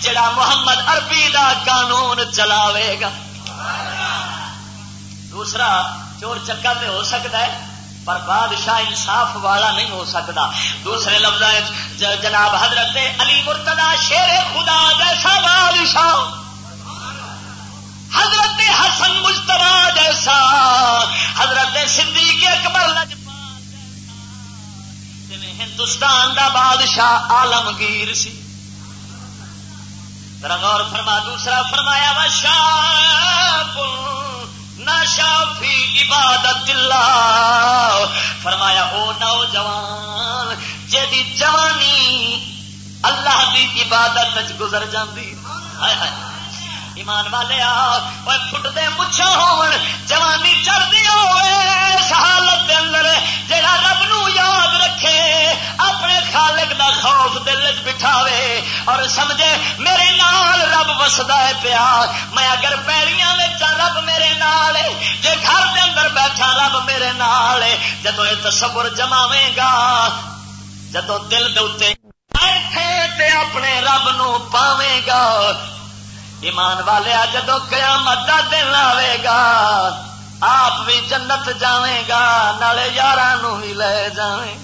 جڑا محمد عربی دا قانون چلاوے گا دوسرا، چور چکا تے ہو سکتا ہے، پر بادشاہ انصاف والا نہیں ہو سکتا۔ دوسرے لفظ جناب حضرت علی مرتدا شیر خدا جیسا بادشاہ۔ حضرت حسن مجتبا جیسا، حضرت صدیق اکبر ہندوستان دا بادشاہ آلمگیر سی۔ غور فرما، دوسرا فرمایا وا شاپ شافی عبادت اللہ فرمایا، او نوجوان جی جوانی اللہ دی عبادت گزر جاندی۔ ہائے ہائے۔ ایمان والے آٹتے مچھا ہوانی چڑھتی حالت کے اندر جہاں رب نو یاد رکھے، اپنے خالق دا خوف دل بٹھاوے، اور سمجھے میرے نال رب وسدا ہے پیا، میں اگر پیڑیاں رب میرے نال جے گھر دے اندر بیٹھا رب میرے نال جدو یہ تصور جماوے گا جدو دل دے اپنے رب نو پاوے گا ایمان والے جدو قیامت کا دن آئے گا آپ بھی جنت جائے گا، نالے یار بھی لے جائیں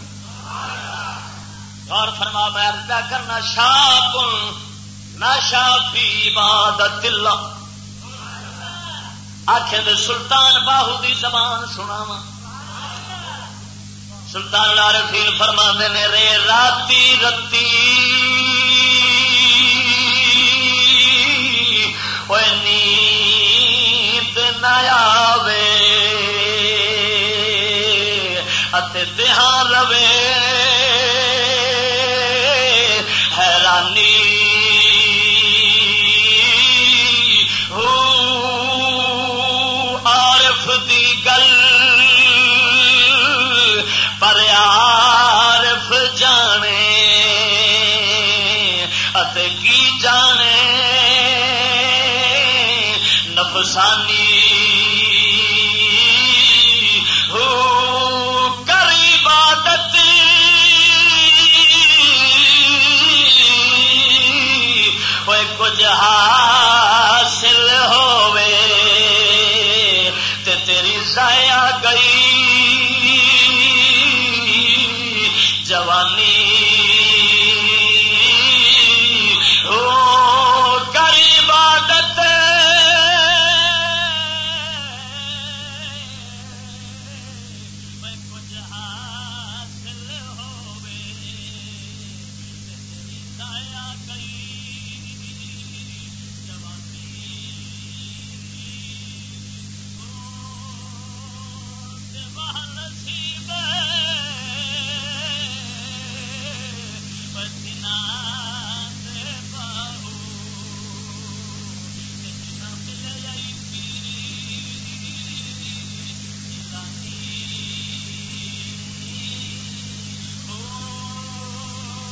اور فرما، میں کرنا شاپ نہ شافی عبادت اللہ۔ آخر سلطان باہو دی زبان سنا سلطان لار فیل فرما نے، رے راتی رتی۔ نیند نیا دہان روے انسانی ہو کر عبادت۔ تیری ضائع گئی۔ جوانی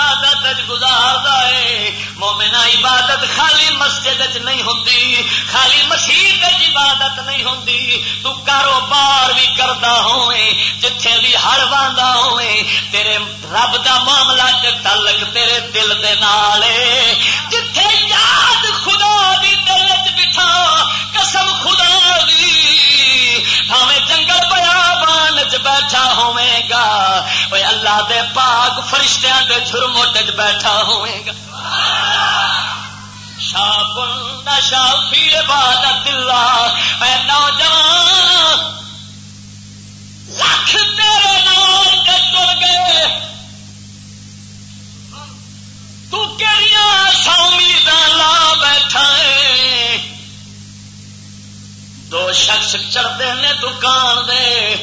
عبادت گزار دے مومنا عبادت خالی مسجد چ نہیں ہوندی، خالی مسیحت عبادت نہیں ہوندی۔ تو کاروبار بھی کرتا ہو جتھے بھی ہڑ واندا ہوے تیرے رب دا معاملہ تے تعلق تیرے دل دے نالے جتھے یاد خدا دی دل وچ بٹھا، قسم خدا دی، بھاویں جنگل پیاب بیٹھا ہوئے گا۔ وہ اللہ دے پاک فرشتیاں دے جھرمٹ وچ بیٹھا ہوئے گا۔ شاپ نشا پیڑ باد نوجوان، لکھ تیرے نال تے گئے۔ تو کیڑیاں سومی لا بیٹھا ہے؟ دو شخص چڑھتے ہیں دکان دے۔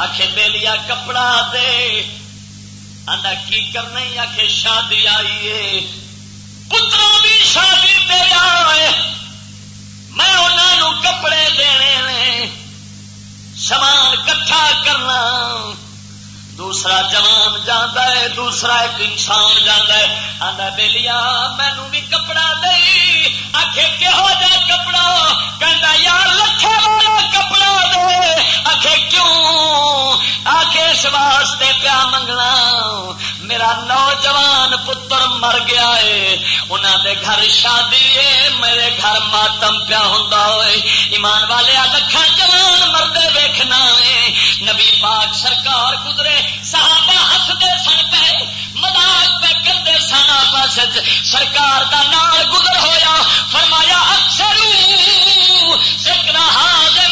آخے بےلیا کپڑا دے۔ آدھا کی کرنا آخے شادی آئی ہے۔ پتروں کی شادی پہ آئے میں انہوں کپڑے دے سامان کٹھا کرنا۔ دوسرا جوان جانا ہے، دوسرا ایک انسان جانا ہے۔ آدھا بہلیا مینو بھی کپڑا دے آخے کہو جا کپڑا؟ کہنا یار لکھے والا کپڑا دے۔ آخے کیوں؟ آخے اس واسطے پیا منگنا۔ میرا نوجوان پتر مر گیا ہے۔ انہوں دے گھر شادی ہے، میرے گھر ماتم پیا ہوں ایمان والے لکھن نبی پاک سرکار گزرے، صحابہ ہستے سن پے مداخ پہ کرتے سن آپس سرکار دا نال گزر ہویا، فرمایا اکثر ذکر حاضر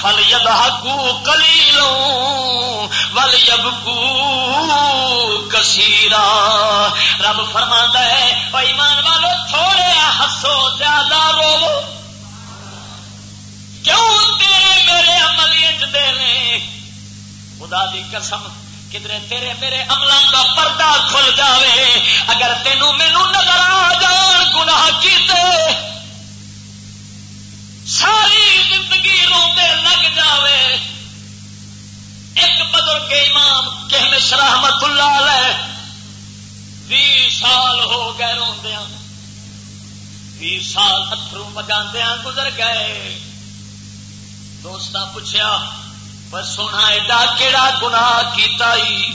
فل ید کلی لو ول رب فرما ہے اور ایمان والو، تھوڑے ہسو زیادہ رو کیوں تیرے میرے عمل انج دے نے؟ خدا دی قسم کدھر تیرے میرے عملوں کا پردہ کھل جاوے، اگر تینوں میرے نظر آ جان، گناہ کیتے؟ ساری زندگی روتے لگ جاوے۔ ایک بزرگ امام کہ ہمیشہ اللہ لے بھی سال ہو گئے روندیا بھی سال اترو مگاندیا گزر گئے۔ دوست پوچھا پر سونا، ایڈا کیڑا گنا کیتا ہی؟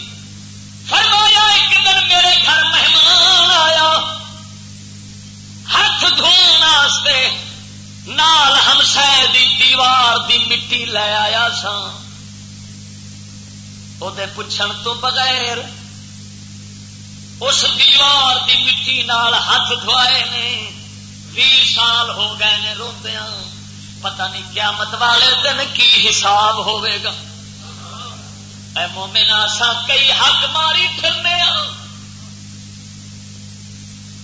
فرمایا، ایک دن میرے گھر مہمان آیا۔ ہاتھ دھونے نال ہمسائے دی دیوار دی مٹی لے آیا سا وہ پوچھن تو بغیر اس دیوار دی مٹی نال ہاتھ دھوائے نے بھی سال ہو گئے نے روندیا پتہ نہیں قیامت والے دن کی حساب ہوئے گا۔ اے مومن آسا کئی حق ماری پھرنے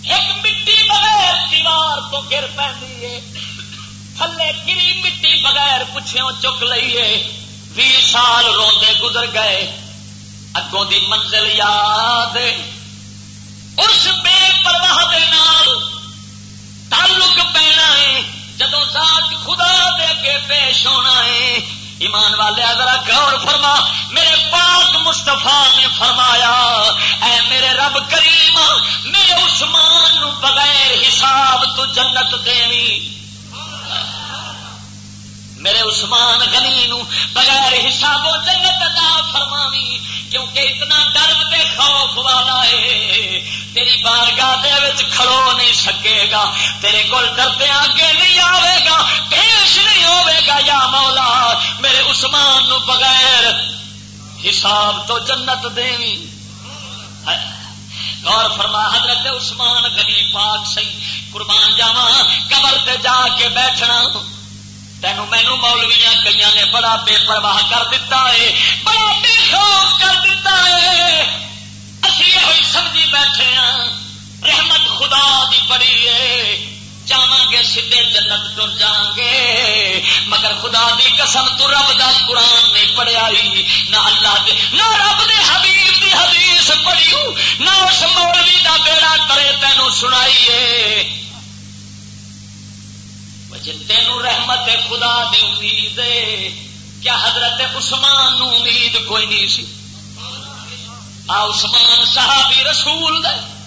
ایک مٹی بغیر دیوار تو گر پہ تھلے گری مٹی بغیر پچھوں چک لئیے۔ بھی سال روندے گزر گئے۔ اگوں دی منزل یاد۔ اس بے پرواہ دے نال تعلق پینا ہے۔ جدو ذات خدا دے اگے پیش ہونا ہے۔ ایمان والے، ذرا غور فرما۔ میرے پاک مستفا نے فرمایا، اے میرے رب کریم، میرے عثمان نو بغیر حساب تو جنت دینی۔ میرے عثمان غنی نو بغیر حساب و جنت دا فرماوی، کیونکہ اتنا ڈر دے خوف والا ہے۔ تیری بارگاہ دے وچ کھڑو نہیں سکے گا، تیرے کول ڈردے آگے نہیں آئے گا، پیش نہیں ہوے گا۔ یا مولا، میرے عثمان نو بغیر حساب تو جنت دینی۔ غور فرما، حضرت عثمان غنی پاک سی قربان جاوا قبر تے جا کے بیٹھنا۔ تینو مینو مولویا کئی نے بڑا بے پرواہ کر دیتا ہے، بڑا بے خوف کر دیتا ہے۔ اسی یہ سمجھی بیٹھے ہاں رحمت خدا دی پڑی ہے۔ جاواں گے سیدے جنت تر جان گے مگر خدا دی قسم تو رب دا قرآن نہیں پڑھیا نہ اللہ دے، نہ رب دے حبیب دی حدیث پڑھی نہ اس مولوی دا بیڑا کرے تینوں سنائیے۔ تینوں رحمت خدا دی امید ہے۔ کیا حضرت عثمان نو امید کوئی نہیں سی؟ آ، عثمان صحابی رسول دے۔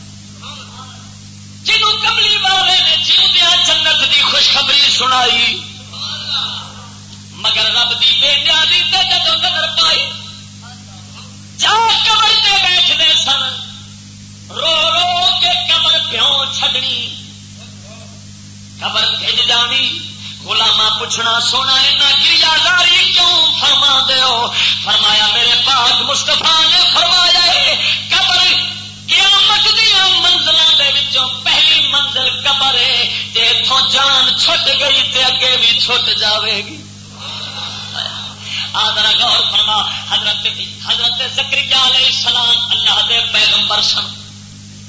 جنہوں کملی والے نے جیوندیا جنت دی خوشخبری سنائی۔ مگر رب دی بیٹیا دی جدو نظر پائی۔ جا کمر سے بیٹھتے سن۔ رو رو کے کمر پیوں چھڈنی۔ خبر بھیج جانی۔ گلاما پوچھنا سونا گریا داری کیوں فرما دو فرمایا، میرے پاک مستفا نے فرمایا قبر قیامت دیا منزلوں پہلی منزل قبر ہے جی اتوں جان چھٹ گئی تے اگے بھی چھٹ جاوے گی۔ آدر غور فرما، حضرت حضرت زکری علیہ السلام اللہ دے پیغمبر سن۔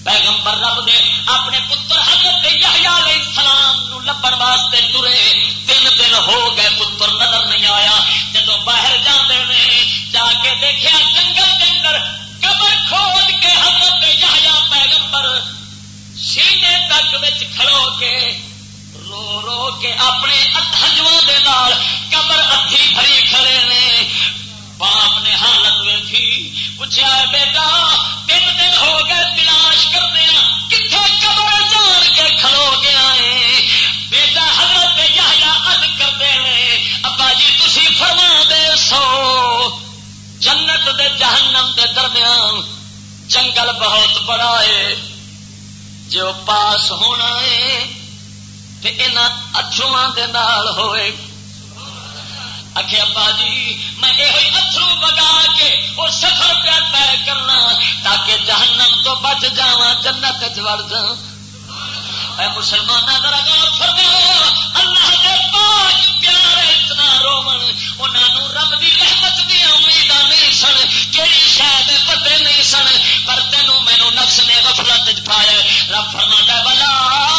پیغمبر رب دے اپنے پتر حضرت علیہ السلام نو لبن واسطے ترے۔ تین دن ہو گئے پتر نظر نہیں آیا۔ جب باہر جانے نے، جا کے دیکھا جنگل کے اندر قبر کھود کے حضرت یا پیغمبر سینے تک بچ کھڑو کے رو رو کے اپنے ہجو کے قبر اتھی بھری کھڑے نے۔ باپ نے حالت ویکھی۔ پوچھا بیٹا، تین دن ہو گئے تلاش کرتے ہیں کتنے قبر جان کے کھلو گیا ہے بیٹا، حضرت یا اد کرتے ہیں ابا جی تھی فرما دے سو۔ جنت دے جہنم دے درمیان جنگل بہت بڑا ہے۔ جو پاس ہونا ہے اترواں ہوئے۔ آخ ابا جی میں یہ اترو بگا کے وہ سفر پہ طے کرنا تاکہ جہنم تو بچ جا جنت چڑ جا مسلمان اللہ کے پاک پیار اتنا رومن انہوں رب دی رحمت دیا نہیں سن کہڑی شاید پتے نہیں سن، پر تینوں مینو نفس نے غفلت پایا رب فرما والا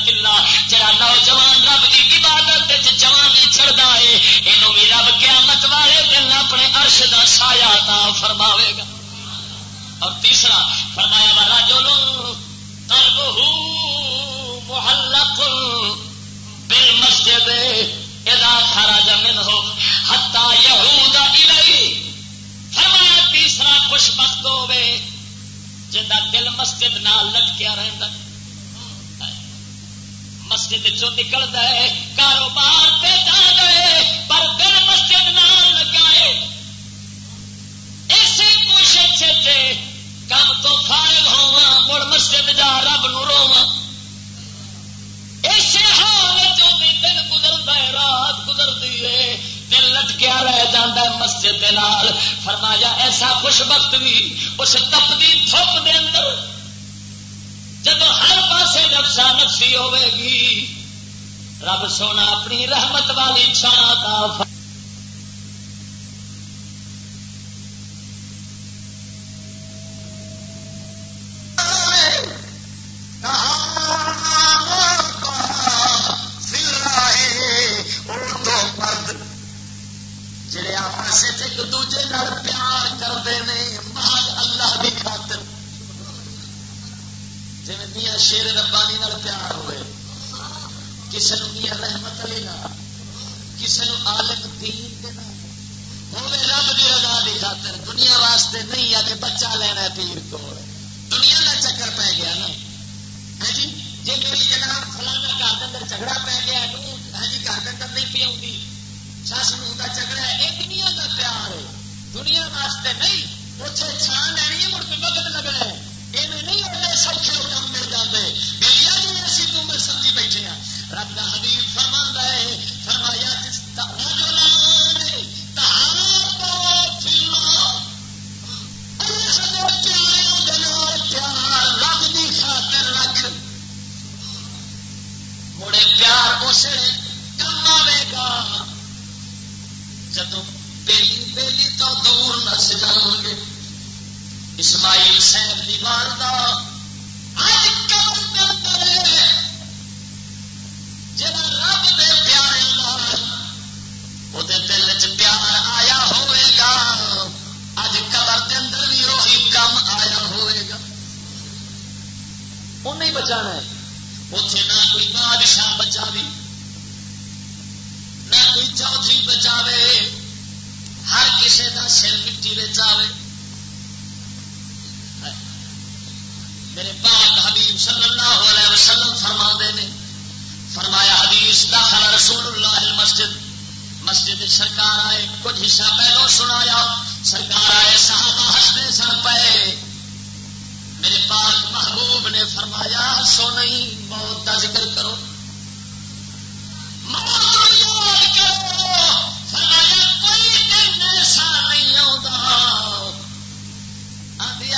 عبادت اللہ جڑا نوجوان رب دی عبادت جوان چڑھتا ہے یہ بھی رب قیامت والے دن اپنے عرش دا سایہ تا فرماوے گا۔ اور تیسرا، فرمایا والا جو لو محلق بل مسجد اذا خرج منه حتى يعود اليه فرمایا، تیسرا خوش بخت ہوے جا دل مسجد نہ لٹکیا رہتا مسجد چوں نکلتا ہے؟ کاروبار پہ جانا ہے، پر دل مسجد نہ لگائے اسی کوشش سے کام تو فارغ ہوا مڑ مسجد جا رب نو رو اسی حالت دن گزرتا ہے، رات گزرتی ہے، دل لٹکیا رہ جا مسجد فرمایا، ایسا خوش وقت بھی، اس تپتی تھوپ دے اندر جب ہر پاسے نفسا نفسی ہوے گی رب سونا اپنی رحمت والی چھا کا واسطے نہیں آ بچہ لینا پیر کو دنیا کا چکر پہ گیا نا۔ ہاں جی؟ جی کوئی جناب فلانا گھر کے اندر جھگڑا پی گیا ہاں جی گھر کے اندر نہیں پی آؤں سس نو کا جھگڑا ہے یہ دنیا کا پیار ہے۔ دنیا واسطے نہیں اتنے چھان لینی ہے، مڑ کے وقت لگنا ہے۔ یہ نہیں ہوتے سوکھے کام مل جاتے میری جی اسی تو سمجھی بیٹھے ہاں رب کا حبیب فرما ہے اس کم آئے گا جدو بیلی بیلی تو دور نس جاؤ گے۔ اسماعیل صاحب کی واردہ جب رب دے پیارے وہ دل چ پیار آیا ہوئے گا، اج قبر کے اندر بھی وہی کم آیا ہوئے گا۔ انہیں بچانا اتنے نہ کوئی بادشاہ بچا بھی دی چوتھری بچاوے، ہر کسے دا سر مٹی بچاوے میرے پاک حبیب صلی اللہ علیہ وسلم فرما نے، فرمایا، حدیث داخل رسول اللہ المسجد، مسجد سرکار آئے، کچھ حصہ پہلو سنایا، سرکار آئے، صحابہ ہستے سن پے میرے پاک محبوب نے فرمایا سو نہیں بہت کا ذکر کرو۔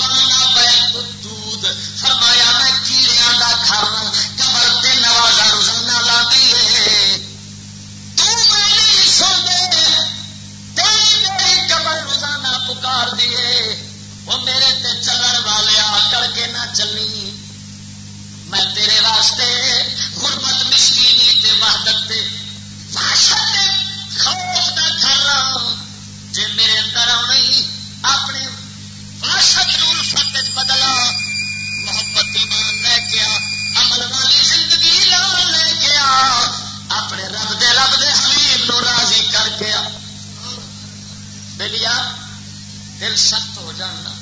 بننا میں خود فرمایا میں کیڑیاں دا گھر کمر تے نوازا روزانہ لاندی ہے میرے تے چلن والے آکڑ کے نہ چلی۔ میں تیرے واسطے غربت مشکینی تے وحدت تے خوف دا گھر جے میرے اندر آئی اپنے واسط الفت بدلا، محبت ایمان لے کے عمل والی زندگی لال لے کے اپنے رب دے رب دے حبیب نو راضی کر کے بلیا، دل سخت ہو جانا۔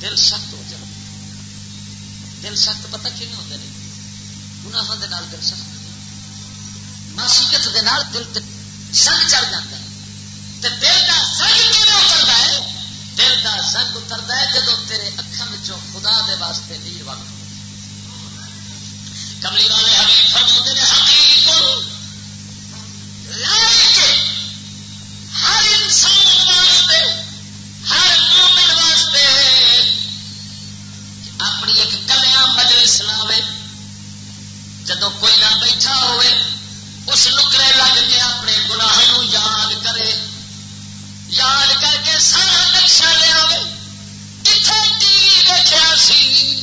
دل سخت ہو جانا۔ دل سخت پتا کیوں ہوتے ہیں؟ گناہوں دل سخت۔ معصیت دل سنگ چل جاتا ہے۔ دل کا سنگ کیون اترتا ہے؟ دل کا سنگ اترتا ہے جدو تیرے اکھان خدا دے واسطے نیر وقت کملی والے حبیب فرما نے حقیق ہر انسان واسطے، ہر مومن واسطے اپنی ایک کلیا بجلی لاوے جدو کوئی نہ بیٹھا ہوئے اس نکرے لگ کے اپنے گناہ یاد کرے۔ یاد کر کے سارا نقشہ لیا کتنے تی دیکھا سی؟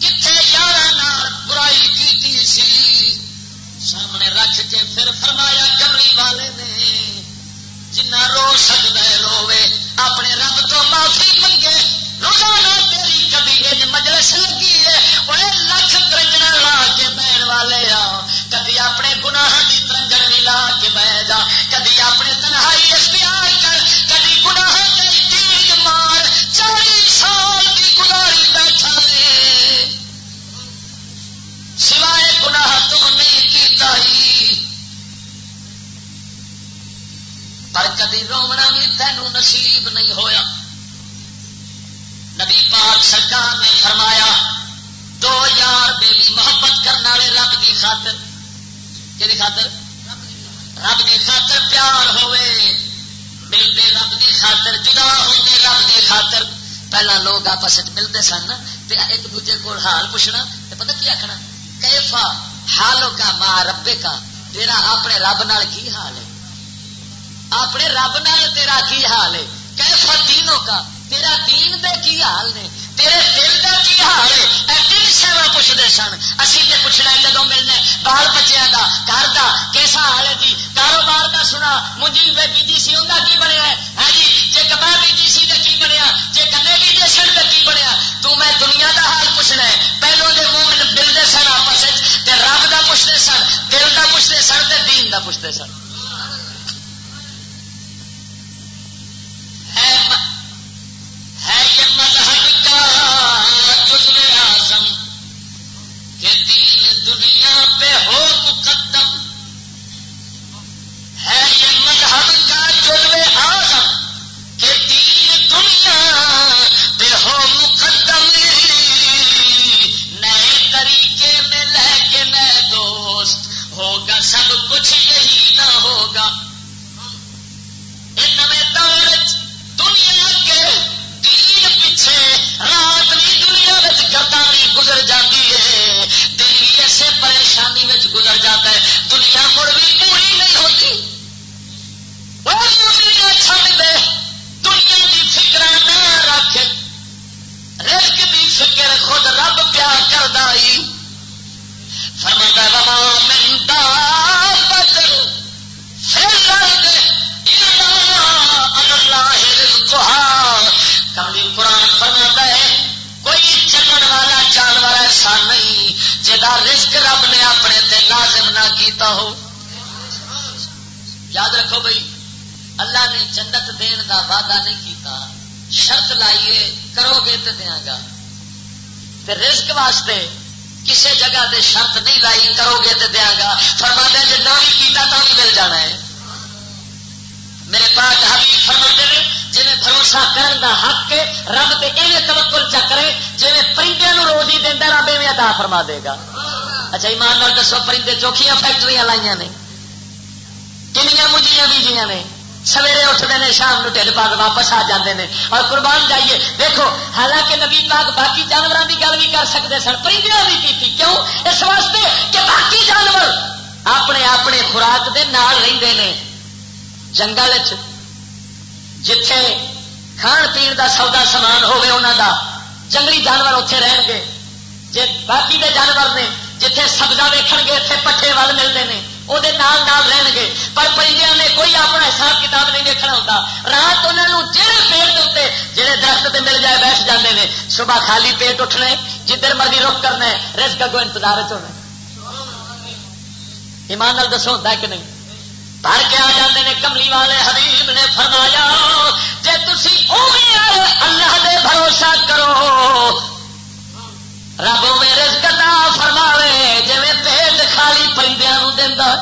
کتنے یار برائی کی سی؟ سامنے رکھ کے پھر فرمایا کملی والے نے جنا رو سکتا ہے روے اپنے رب تو معافی منگے۔ روزانہ تیری کبھی مجلس لگی ہے انہیں لکھ ترنجنا لا کے بہن والے آ۔ کدی اپنے گناہ کی بھی لا کے بہ جا کدی اپنے تنہائی اختیار کر کدی گناہ مار۔ چالیس سال بھی گزاری بیٹھا سوائے گناہ تم نے پر کدی رومنا بھی تینوں نصیب نہیں ہویا۔ نبی پاک سرکار نے فرمایا، دو یار بیلی محبت کرنے والے رب کی خاطر۔ کہ خاطر؟ رب کی خاطر پیار ہوئے۔ ملتے رب کی خاطر، جدا ہوتے رب کی خاطر۔ پہلا لوگ آپس ملتے سن ایک دوجے کو حال پوچھنا پتہ کی آخنا کیفا حالوں کا ماں ربے کا تیرا اپنے رب نال کی حال ہے؟ اپنے رب نال تیرا کی حال ہے؟ کیفا دینوں کا؟ تیرا دین دے کی حال نے؟ تیرے دل کا کی حال ہے؟ اے تین سیوا پوچھتے سن۔ اسی نے پوچھنا جدو ملنے بال بچیا کا گھر کا کیسا حال ہے جی کاروبار کا سنا۔ منجی بیجی سی ان کی بنیا ہے؟ ہاں جی جی کما بیجی سی تو کی بنیا؟ جی کنے بیجے سن تو کی بنیا؟ تو میں دنیا کا حال پوچھنا ہے۔ پہلو دے مومن ملتے سن آپس رب کا پوچھتے سن، دل کا پوچھتے سن تے دین کا پوچھتے سن۔ ہے یہ مذہب کا جزو اعظم کہ دین دنیا پہ ہو مقدم۔ ہے یہ مذہب کا جزو اعظم کہ دین دنیا پہ ہو مقدم۔ نئے طریقے میں لے کے نئے دوست ہوگا، سب کچھ یہی نہ ہوگا۔ نئے دور رات بھی دنیا گردانی گزر جاتی ہے، دن بھی ایسے پریشانی میں گزر جاتا ہے، دنیا مڑ بھی پوری نہیں ہوتی۔ چھڑ دے، دنیا کی فکر نہ رکھ۔ رزق کی فکر خود رب پیا کر دائی فرما روا منتا بدل پھر کملی قرآن فرما ایسا نہیں جا رزق رب نے اپنے تے لازم نہ کیتا ہو۔ یاد رکھو بھائی، اللہ نے جنت دین دا وعدہ نہیں کیتا۔ شرط لائیے، کرو گے تو دیا گا۔ رزق واسطے کسی جگہ دے شرط نہیں لائی، کرو گے تو دیا گا۔ فرما دیا جی نہ بھی کیتا تو بھی مل جانا ہے۔ میرے پاس حبیب فرما دے جی بھروسہ کرن دا حق کے رب تے ایویں توکل چکرے جی پرندے روزی دینا رب ایویں ادا فرما دے گا۔ اچھا ایمان نال دسو، پرندے چوکھیاں فیکٹری لائیا نے۔ کنیاں مجھیاں بیجیاں نے۔ سویرے اٹھتے ہیں شام نو ٹھڈ پاک واپس آ جاتے ہیں اور قربان جائیے۔ دیکھو، حالانکہ نبی پاک باقی جانوروں کی گل بھی کر سکتے سن پرندے بھی کی کیوں؟ اس واسطے کہ باقی جانور اپنے اپنے خوراک دے نال رہتے ہیں جنگل جتھے کھان پی سودا سامان ہوے انہوں دا جنگلی جانور اتے رہن گے جی باقی دے جانور نے جتھے سبزہ ویکن گے اتنے پٹھے ول ملتے ہیں وہ رہن گے پر پرندے نے کوئی اپنا حساب کتاب نہیں دیکھنا ہوتا رات انہوں جہے پیٹ کے جہے درخت سے مل جائے بیٹھ جاتے ہیں صبح خالی پیٹ اٹھنے جدھر مرضی رخ کرنا ہے رسک اگو انتظار چنا ایمان دسو ہوتا ہے کہ نہیں بھر کے آ جاتے ہیں کملی والے حبیب نے فرمایا جی تھی اللہ دے بھروسہ کرو، رب میرے گلا فرماوے جی پیٹ خالی پرندوں دینا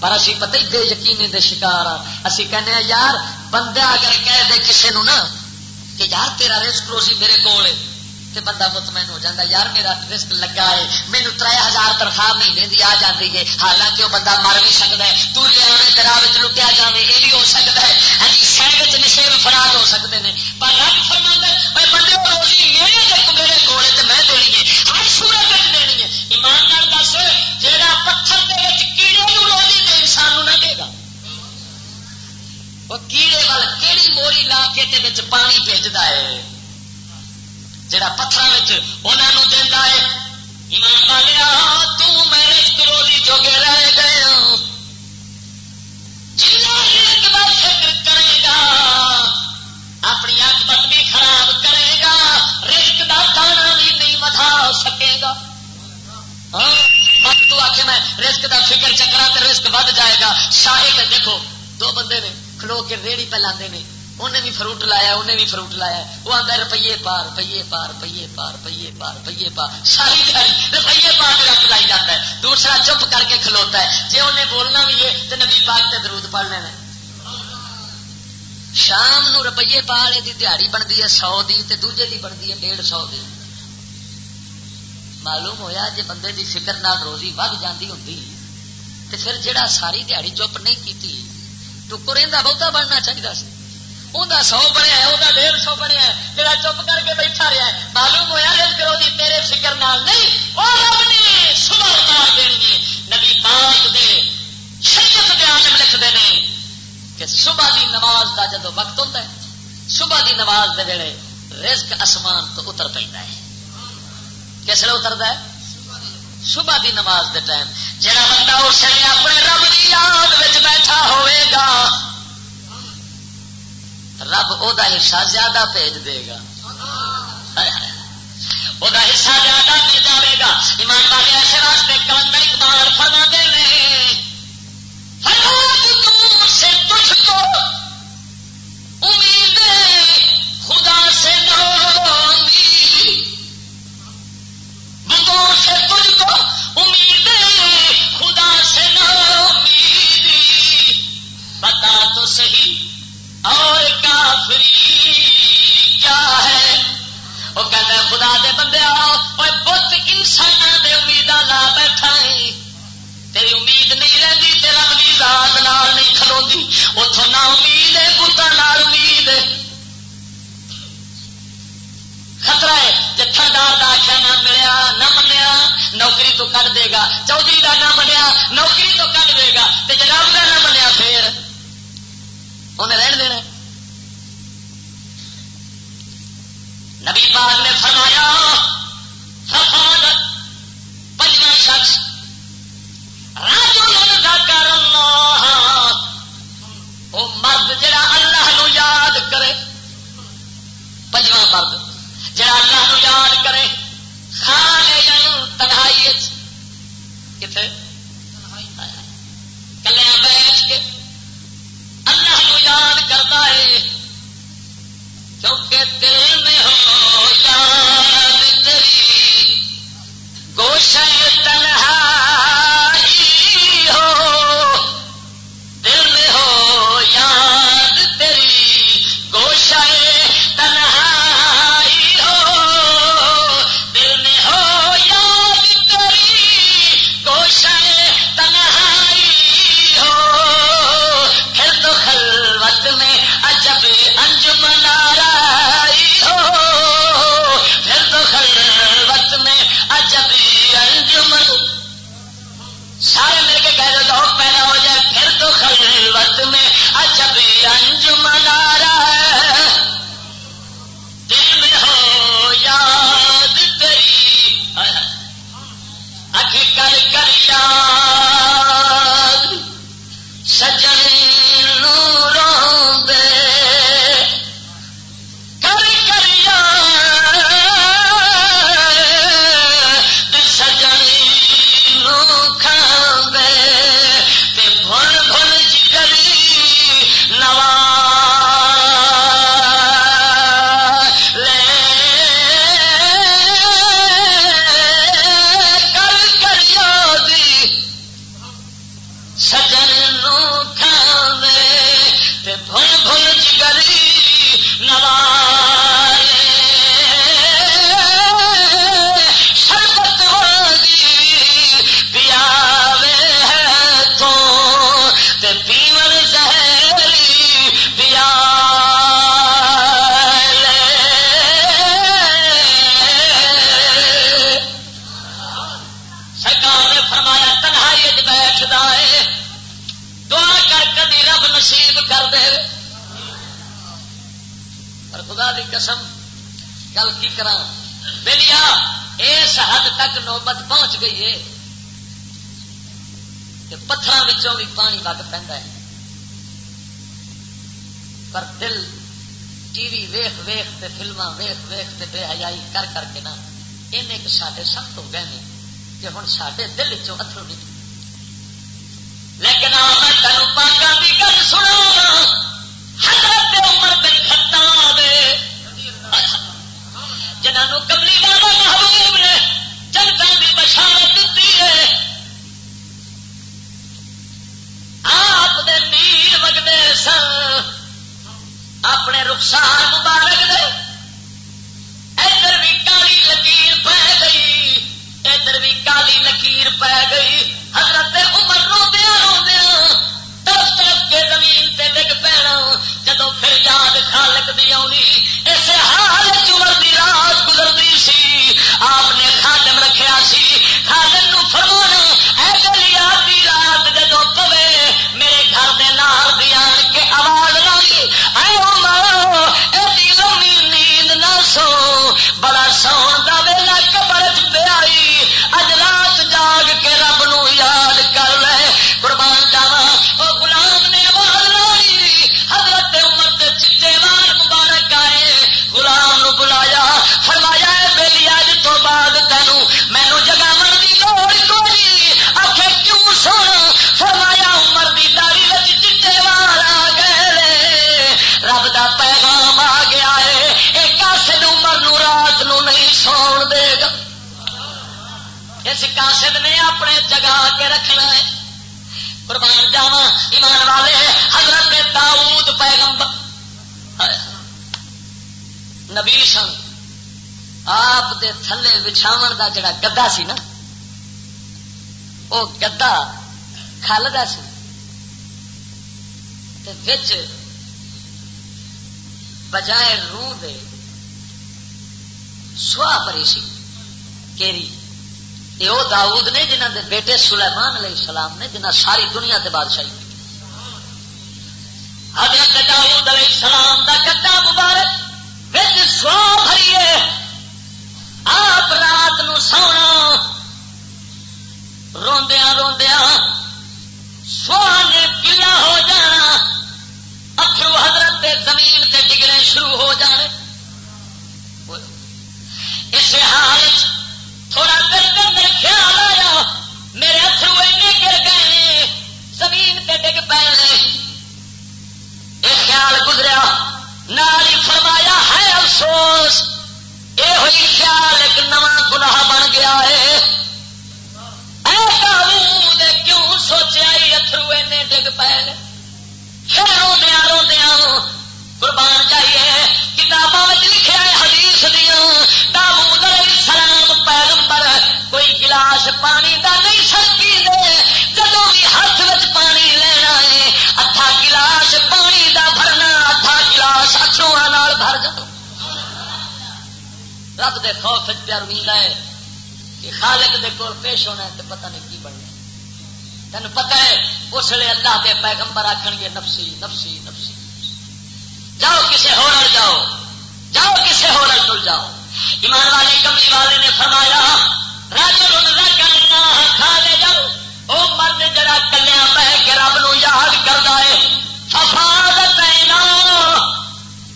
پر اسی پتہ ہی بے یقینی دے شکار اسی کہنے یار، بندہ اگر کہہ دے کسی نا کہ یار تیرا رسک روزی میرے کو تے بندہ مطمئن ہو جاتا یار میرا رسک لگا ہے مینو تر ہزار تنخواہ مہینے کی آ جاتی ہے، حالانکہ وہ بندہ مر بھی سکتا ہے، تو لیا تیرا لٹیا جائے یہ بھی ہو سکتا ہے۔ ہاں جی شہر نشے فراد ہو سکتے ہیں، پر رب فرما ہے بندے روزی میرے تک میرے کول تو میں دینی ہے، ہر سورت دینی ہے۔ ایماندار دس جہاں پتھر کے کیڑے روزی دے انسان نہ دے گا۔ وہ کیڑے وال کہڑی موری لا کے پانی بھیجتا ہے۔ جڑا پتھر انہوں دینا ہے، ایمان والیا تیرے روزی جوگے رہ گئے ہاں۔ جنا فکر کرے گا، اپنی اکبت بھی خراب کرے گا رزق کا دانا بھی نہیں ودھا سکے گا۔ ہاں مت تو آخ میں رزق کا فکر چکرا تو رزق ود جائے گا۔ شاہد دیکھو، دو بندے نے کھلو کے ریڑی پہ لانے نے۔ انہیں بھی فروٹ لایا، انہیں بھی فروٹ لایا۔ وہ آتا روپیے پار روپیے پار روپیے پار روپیے پار روپیے پار۔ ساری دیہی روپیے پار رقم لائی جاتا ہے۔ دوسرا چپ کر کے کھلوتا ہے۔ جی انہیں بولنا بھی ہے تو نبی پاک سے درود پڑھ لینا شام نو روپیے پا والے دی دیہڑی بنتی ہے، سو دی تے دوجے دی بنتی ہے، ڈیڑھ سو دی۔ معلوم ہویا جی بندے دی فکر نال روزی ود جاندی ہوں تے پھر جڑا ساری دیہڑی چپ نہیں کیتی ٹکر بہتا بننا چاہیے انہیں سو بنیا وہ ڈیڑھ سو بنیا جڑا چپ کر کے بیٹھا رہا ہے، معلوم ہوا کرو جی تیرے فکر نال نہیں۔ وہ رب نے صبح اتار دینی ہے نبی پاک دے شریعت دے عالم لکھتے ہیں کہ صبح دی نماز دا جدو وقت ہوتا ہے، صبح دی نماز دے ویلے رزق اسمان تو اتر پہ کس لیے اترتا ہے؟ صبح دی نماز دے ٹائم۔ جہاں بندہ اس نے اپنے رب کی یاد بیٹھا ہوئے گا رب وہ حصہ زیادہ بھیج دے گا۔ وہ حصہ زیادہ مل جائے گا۔ ایمان والے ایسے واسطے کلندر اقبال فرما دے سے تجھ کو امید خدا سے نو بندوں سے تجھ کو امید خدا سے نو بتا تو صحیح۔ اور کافری کیا ہے؟ وہ کہتے خدا دے بندے آؤ بت انسان دے امید لا بیٹھا تیری امید نہیں رہتی تیرا بھی ذات نال نہیں کھلوتی اتوں نہ امید ہے بتا نال امید خطرہ ہے جتھردار کا آخیا نہ ملیا، نہ منیا، نوکری تو کٹ دے گا۔ چودھری کا نہ منیا نوکری تو کٹ دے گا۔ جناب کا نہ منیا پھر انہیں رہن دینا نبی پاک نے فرمایا بچھاو دا جڑا گدا سی نا وہ گدا کھلدا سی تے وچ بجائے روح دے سوا پری سی کیری یہ وہ داؤد نے جنہ دے بیٹے سلیمان علیہ السلام نے جنہ ساری دنیا تے بادشاہی حضرت داؤد علیہ السلام دا اترو ڈگ پے پھر روندیا روندیا قربان جائیے۔ کتابوں میں لکھا ہے حدیث دیا داؤد علیہ السلام پیغمبر کوئی گلاس پانی دا نہیں سکتی دے جدو بھی ہاتھ وچ پانی لینا ہے اتھا گلاس پانی دا بھرنا اتھا گلاس اچھواں نال بھر جانا رب دے خوف پیار ملنا ہے کہ خالق دے کول پیش ہونا ہے تو پتہ نہیں کی تین پتا ہے، اس لیے اللہ کے پیغمبر آخر گے، نفسی نفسی نفسی جاؤ کسی ہو جاؤ۔ جاؤ کسی ہو تل جاؤ۔ ایمان والے کملی والے نے فرمایا راجا کرنا کھا لے جاؤ۔ وہ مرد جڑا کلیا بہ کے رب نو یاد کرتا ہے ففاد پینا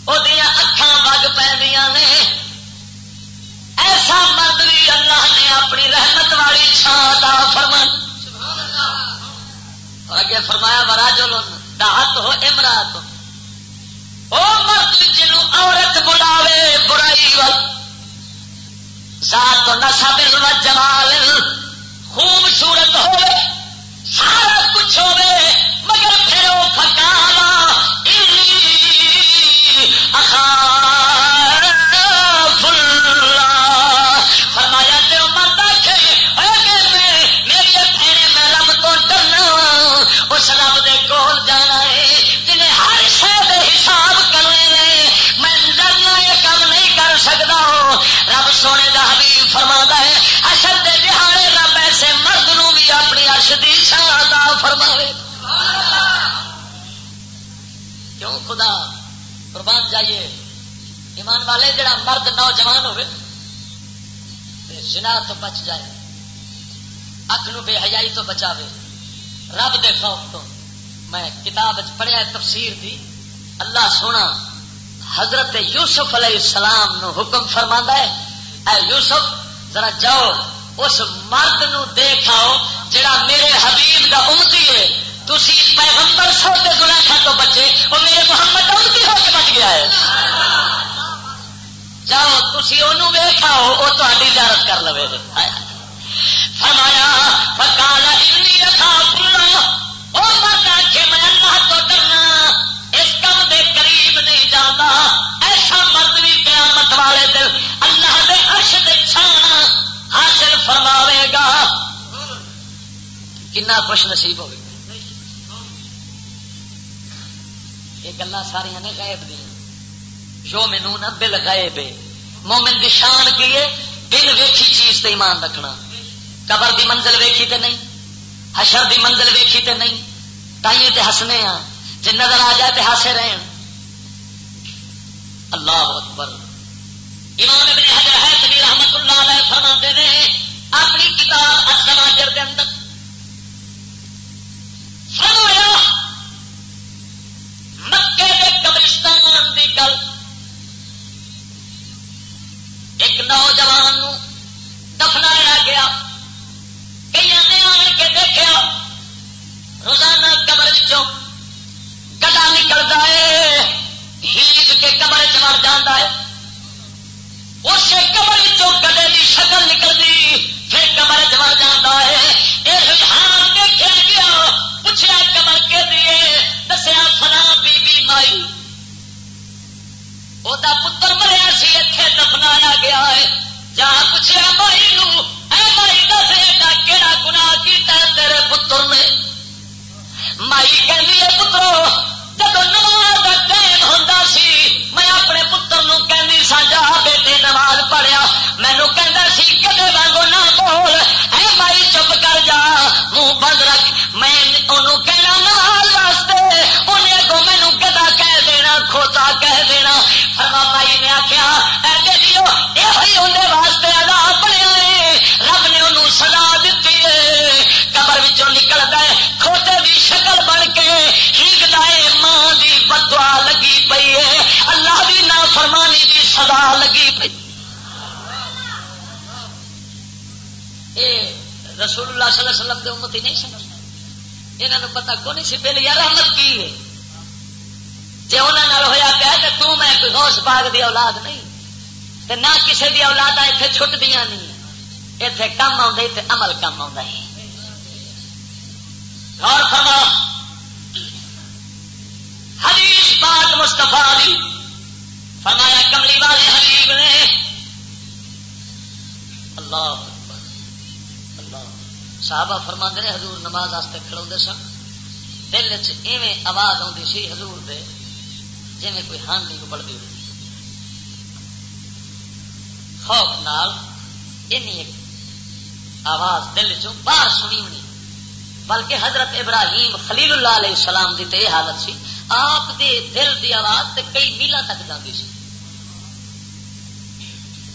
وہ اکھان وگ پہ نے۔ ایسا مرد بھی اللہ نے اپنی رحمت والی چھان کا اور اگے فرمایا مرا جو ڈاہت ہو امرات۔ او مرد جنو عورت بلاوے، برائی ول ذات و نسب و جمال، خوبصورت ہوئے قربان ایمان والے جڑا مرد نوجوان ہوئے جنا تو بچ جائے۔ اک نو بے حیائی تو بچاوے۔ رب دے خوف تو۔ میں کتاب پڑھیا تفسیر دی۔ اللہ سونا، حضرت یوسف علیہ السلام نو حکم فرما ہے، اے یوسف، ذرا جاؤ، اس مرد نو دیکھ آؤ، جڑا میرے حبیب دا امتی ہے۔ تھی پیغمبر سو کے گنا تھا تو بچے، وہ میرے محمد ان کی ہوش بچ گیا ہے؟ جاؤ تھی انہوں وہ تاری اجازت کر لو فرمایا فکالا انی وہ مرد آخے میں اللہ تو ڈرنا، اس کم دے قریب نہیں جانا ایسا مرد بھی قیامت والے دل اللہ دے عرش دے چھان حاصل فرماوے گا۔ کنا خوش نصیب ہوگی۔ یہ گلا ساریا نے غائب دیا جو مینو نہ بل گئے بے مومن دی شان کی ہے؟ بن ویکھی چیز تے ایمان رکھنا۔ قبر دی منزل ویکھی تے نہیں۔ حشر دی منزل ویکھی تے نہیں۔ تائیے تے ہسنے ہاں۔ جی نظر آ جائے تے ہاسے رہن۔ اللہ اکبر۔ امام ابن حجر ہے تبھی رحمت اللہ علیہ فرما نے، اپنی کتاب السماجر کے اندر۔ فرمایا مکے کے قبرستان کی گل۔ ایک نوجوان دفنایا گیا۔ کئی نے آن کے دیکھا روزانہ قبر گڈا نکلتا ہے۔ ہیج کے کمر چمر جانا ہے۔ اس کمر گڈے کی شکل نکلتی پھر کمر چمر جانا ہے۔ یہ رجحان دیکھا گیا۔ پوچھا کمر کے لیے دسیا فنا وہ پتر مریا سی اتنے دفنایا گیا ہے۔ جہاں پوچھا مائی نو، اے مائی دس، ایڈا کہڑا گنا کیا تیرے پتر نے؟ مائی کہ پترو جب نماز کا ٹائم ہوتا سی، میں اپنے پتر نو کہ سا جا بیٹے نماز پڑھیا۔ سزا لگی پئی۔ رسول اللہ صلی اللہ علیہ وسلم کے امت ہی نہیں سمجھ یہاں نے پتا کو نہیں سی بل یا رحمت کی ہے۔ جی انہوں ہوا پیا کہ تو میں کوئی غوث باغ دی اولاد نہیں، تے نہ کسی دی اولاد اتنے چھٹ دیا نہیں۔ اتنے کم آ عمل کم آ اور فرما حدیث پاک مستفا دی فرمایا، کملی والے حبیب نے۔ اللہ اللہ۔ صحابہ فرما نے، حضور نماز واسطے کھڑوتے سن۔ دل چ آواز آتی سی حضور دے جی کوئی ہانڈی ابلتی ہوئی خوف نال این آواز دل چ باہر سنی ہونی۔ بلکہ حضرت ابراہیم خلیل اللہ علیہ السلام کی تو یہ حالت سی۔ آپ دے دل دی آواز تے کئی میلا تک جاتی سی۔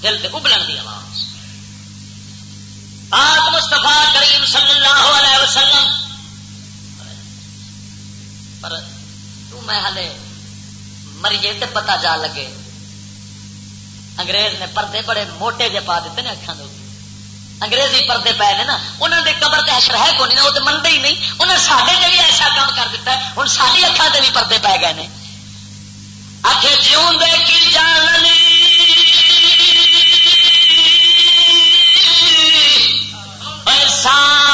دل دے ابلن دی آواز۔ آپ مستفا کریم صلی اللہ علیہ وسلم۔ پر تو میں ہلے مریے تے پتا جا لگے۔ انگریز نے پردے بڑے موٹے جے پا دیتے نا اکھان دے انگریزی پردے پے نے نا انہوں نے قبر تے ہے کون وہ تو منگے ہی نہیں۔ انہیں سارے جی بھی ایسا کام کر دیتا ہے ہوں ساری اکھان سے بھی پردے پی گئے ہیں آخ جیون دے کی جاننی سان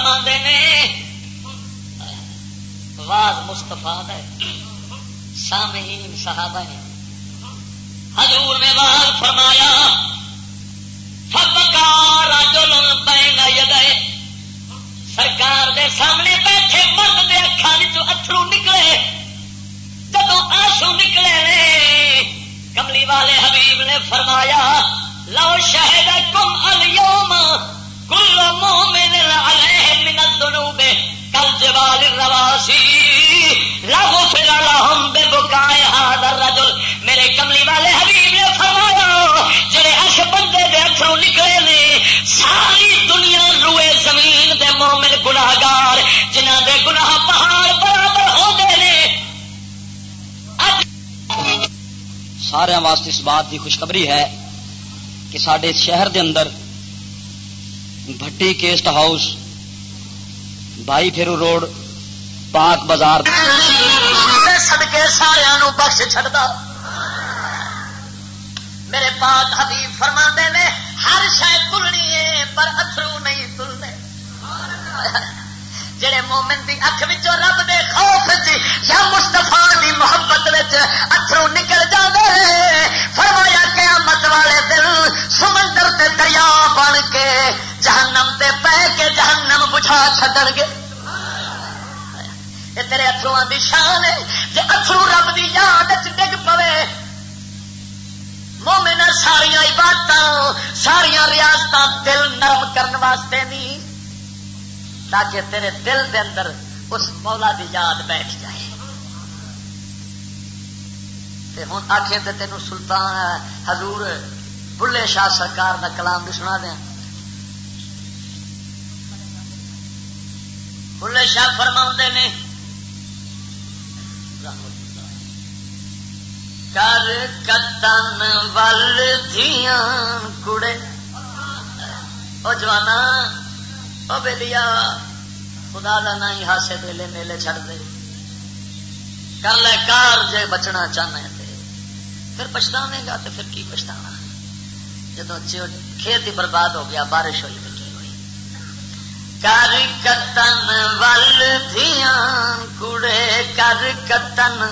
فرما نے واز مستفا ہے، سامعین صحابہ نے۔ حضور نے واز فرمایا فبکارا سرکار دے سامنے بیٹھے، مرد کے اکان وچوں نکلے۔ جدوں آسو نکلے نے کملی والے حبیب نے فرمایا، لو شہد کم الیوم۔ کل مومن علیہ من الذنوب، کل جبال رواسی لاگو پھر ہم بے بکائے ہادر رجل میرے کملی والے حبیب نے فرمایا، جڑے اش بندے دے اتروں نکلے نے، ساری دنیا روئے زمین دے مومن گناہگار جنہ دے گناہ پہاڑ برابر ہوتے ہیں سارے واسطے اس بات کی خوشخبری ہے کہ سڈے شہر دے اندر بھٹی کیسٹ ہاؤس، بھائی پھرو روڈ، پاک بازار۔ سدکے سارا بخش چڑھتا میرے پاک حبیب فرما نے، ہر شاید تلنی ہے، پر اترو نہیں تلنے جڑے مومن دی اکھ وچوں رب دے خوف چ یا مستفا دی محبت وچ نکل جاندے فرمایا قیامت والے دل سمندر تے دریا بن کے جہنم تے پہ کے جہنم بجھا چھڈن گے۔ یہ تیرے اترو دی شان ہے جے اترو رب دی یاد ڈگ پوے۔ مومن ساریا عبادت ساریا ریاست دل نرم کرنے واسطے نہیں۔ تاکہ تیرے دل دے اندر اس مولا دی یاد بیٹھ جائے۔ ہوں آخے تین سلطان، حضور، بلے شاہ سرکار کا کلام بھی سنا دیا۔ بلے شاہ فرما نے، کر کتن ول دیا کڑے۔ وہ جوانا بے لیا خدا کا نہ ہی ہاسے میلے میلے چڑ دے کر لے کار جے بچنا چاہنا ہے پھر پچھتا گا تو پھر کی پچھتا جب کھیت ہی برباد ہو گیا بارش ہوئی تو کی ہوئی کر کتن ول دیا کڑے کر کتن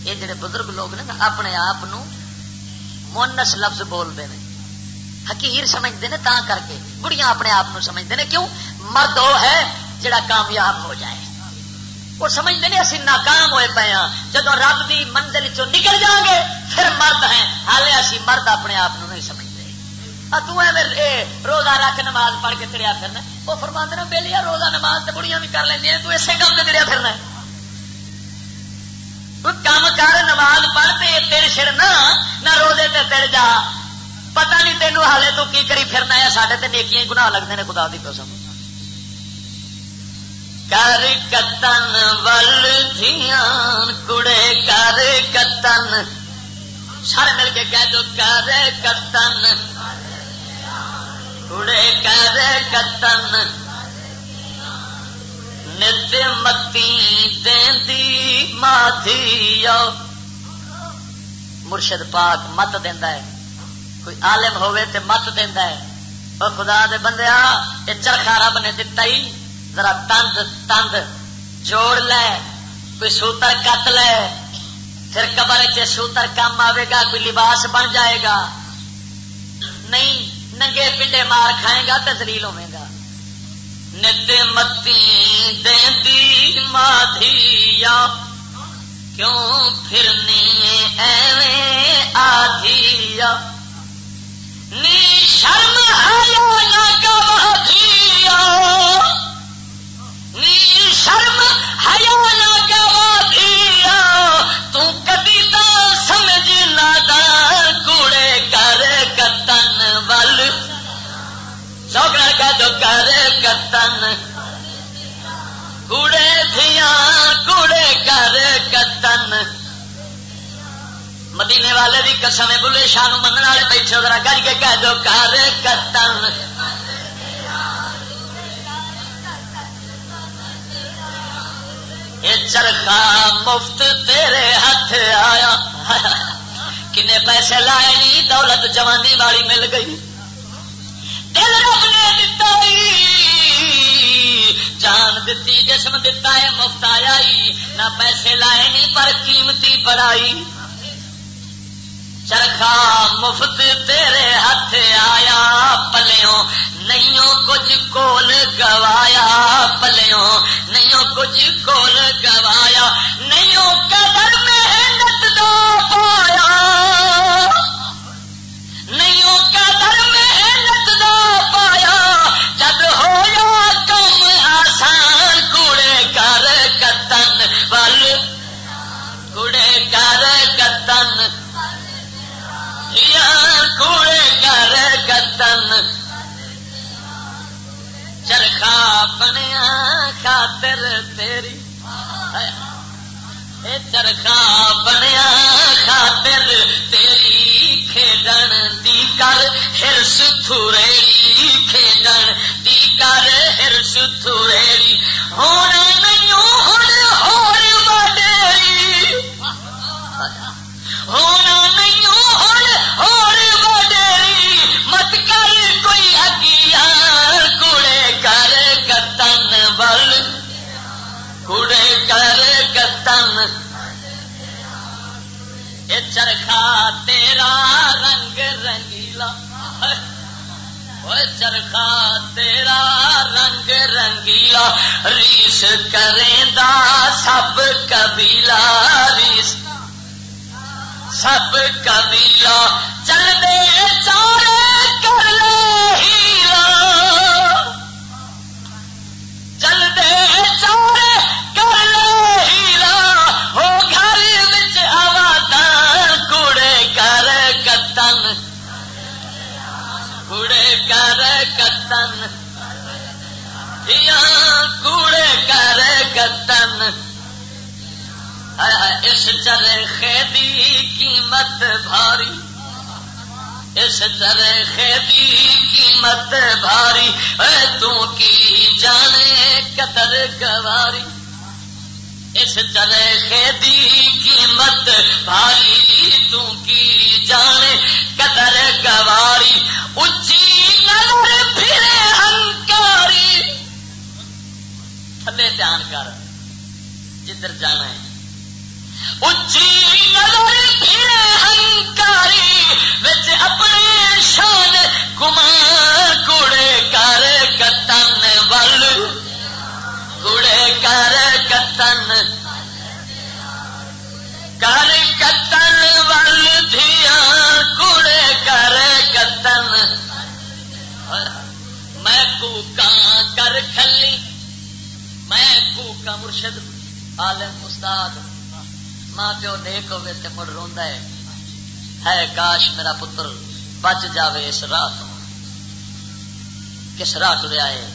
یہ جڑے بزرگ لوگ نے نا اپنے آپ مونس لفظ بولتے ہیں حکیر سمجھتے ہیں تا کر کے۔ بڑیاں اپنے آپ سمجھتے ہیں۔ کیوں؟ مرد وہ ہے جڑا کامیاب ہو جائے۔ وہ سمجھتے ہیں اسی ناکام ہوئے پے ہاں۔ جب رب کی منزل چ نکل جائیں گے، پھر مرد ہیں۔ ہالے اسی مرد اپنے آپ نہیں سمجھتے۔ روزہ رکھ نماز پڑھ کے تریا پھرنا۔ وہ فرما دینا بے لیا روزہ نماز تو بڑیاں بھی کر لینی تو کام سے تریا پھرنا۔ کام کر، نماز پڑھتے تیر سر نہ روزے تے تیر جا۔ پتا نہیں تینوں ہالے تو کی کری پھرنا ہے سارے تو نیکیاں گنا لگتے ہیں خدا کی قسم۔ کر کتن ول دھیان کڑے کر کتن۔ سارے مل کے کہہ دو، کر کتن۔ کڑے کر کتن۔ نت متی دی ماتھی مرشد پاک مت دینا ہے۔ کوئی عالم ہوئے تے مت دینا ہے۔ وہ خدا دے بندے یہ چرخا رب نے دتا ہی، ذرا تند تند جوڑ لے، کوئی سوتر کت لے۔ پھر قبر چ سوتر کام آئے گا، کوئی لباس بن جائے گا۔ نہیں، ننگے پنڈے مار کھائے گا تو زلیل ہوے گا۔ نت متی دی مادھی کیوں پھرنی ایویں آدھی نی شرم دیا نی شرم آیا نہ گوا دیا تو کدی تو سمجھ نہ کوڑے کر کتن ول سوکرا کا جو کر کتن کوڑے دیا کوڑے کر کتن مدینے والے بھی قسم بلے شاہ من والے بیٹھے ذرا گج کے کہہ دو کر کتن۔ چرخا مفت تیرے ہاتھ آیا۔ کنے پیسے لائے نہیں دولت جوانی والی مل گئی۔ دل رب نے دتا جان دیتی جسم دتا ہے، مفت آیا نہ پیسے لائے نہیں پر قیمتی بڑائی۔ چرخا مفت تیرے ہاتھ آیا، پلیوں نہیں کچھ کول گوایا، پلیوں نہیں کچھ کول گوایا نہیں قدر محنت دو پایا۔ نہیں قدر محنت دو پایا۔ جب ہوا کم آسان، کوڑے کر کتن بل کوڑے کر کتن۔ کوڑے کر کتن چرخا بنیا خاطر تیری۔ چرخا بنیا خاطر تیری کھیڈن دی کر ہرس تھوریری کھیڈن دی کر ہرس تھوریری ہونے نہیں ہوں ہور وڈیری۔ ہونا کتن بل کوڑے کر کتن یہ چرخا تیرا رنگ رنگیلا۔ چرخا تیرا رنگ رنگیلا۔ ریس کریں دا سب قبیلہ، ریس۔ سب قبیلہ چل دے چارے کر لے ہیلا اس چرخے دی قیمت بھاری، اس چرخے دی قیمت بھاری، اے تو کی جانے قدر گواری۔ اس چرخے دی قیمت بھاری، تو کی جانے قدر گواری۔ اچھی نظر پھرے ہنکاری تھلے دھیان کر، جدھر جانا ہے۔ اچھی نظر ہنکاری بچ اپنے شان کمار کوڑے کر کتن کوڑے کر کتن۔ کر کتن ول دیا کوڑے کر کتن۔ میں کوکا کر کھلی۔ میں کوکا مرشد، عالم، استاد۔ ماں پیو نیک ہوے تے مڑ روندا ہے۔ ہے کاش میرا پتر بچ جاوے اس راہ تو کس راہ ٹریا ہے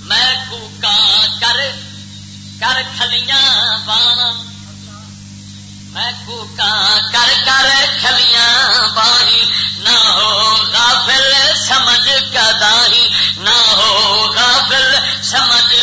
میں کوکا کر کر کھلیاں بانا میں کوکا کر کر کھلیاں بانی نہ ہو غافل سمجھ کداہی نہ ہو غافل سمجھ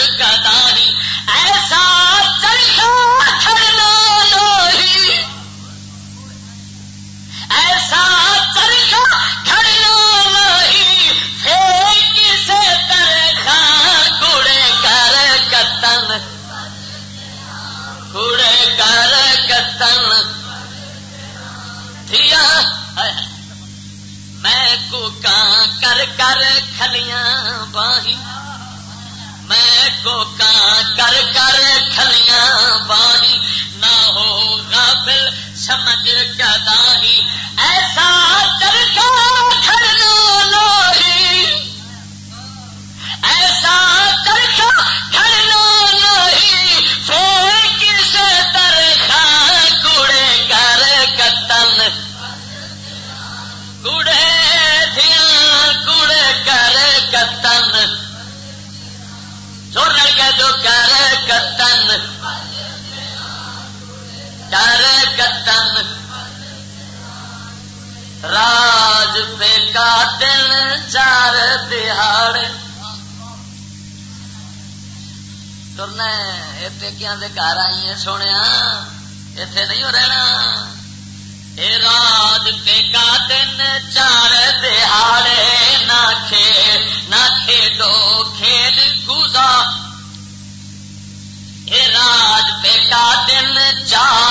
کتن دیا میں کوکا کر کر کھلیاں باہی۔ میں کوکا کر کر کھلیاں باہی۔ نہ ہو غافل سمجھ کداہی ایسا چرخا کھڑنا لوہی۔ ایسا چرخا سن کے جو کر کتن۔ کر کتن۔ راج پہ کا دن چار دہاڑ ترنا یہ پیکیاں گھر آئی ہیں سونے اتے نہیں ہو رہنا۔ اے راج پہ کا دن چار دہاڑے۔ نہ کھیل نہ کھے۔ جو کھیل کودا اے راج بیٹا دن چار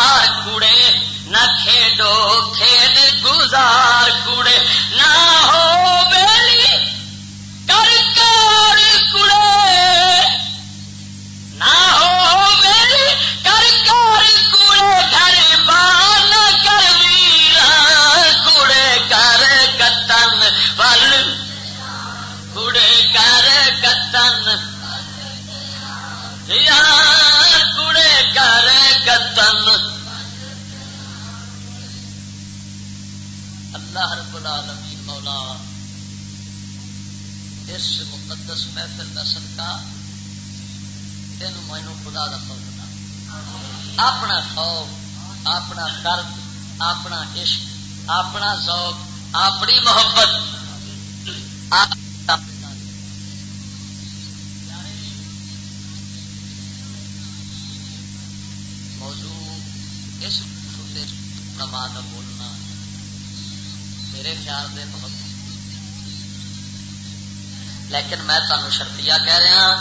تمہیں شرطیا کہہ رہا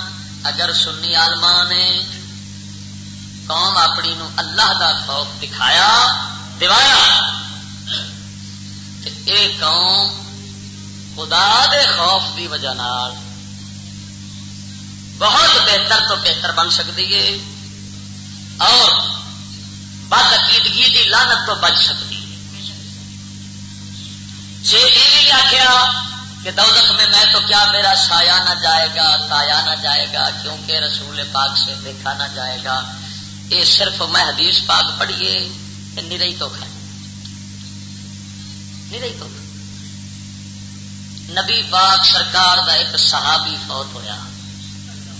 اگر سنی آلما نے قوم اپنی نو اللہ دا خوف دکھایا، دوایا۔ اے قوم خدا دے خوف دی وجہ نال بہت بہتر تو بہتر بن سکتی ہے اور بد عقیدگی دی لانت تو بچ سکتی جی یہ آخیا کہ دوزخ میں میں تو کیا میرا سایہ نہ جائے گا تایا نہ جائے گا، کیونکہ رسول پاک سے دیکھا نہ جائے گا۔ یہ صرف میں حدیث پاک پڑھیے نہیں تو کھائے نہیں تو نبی پاک سرکار دا ایک صحابی فوت ہویا،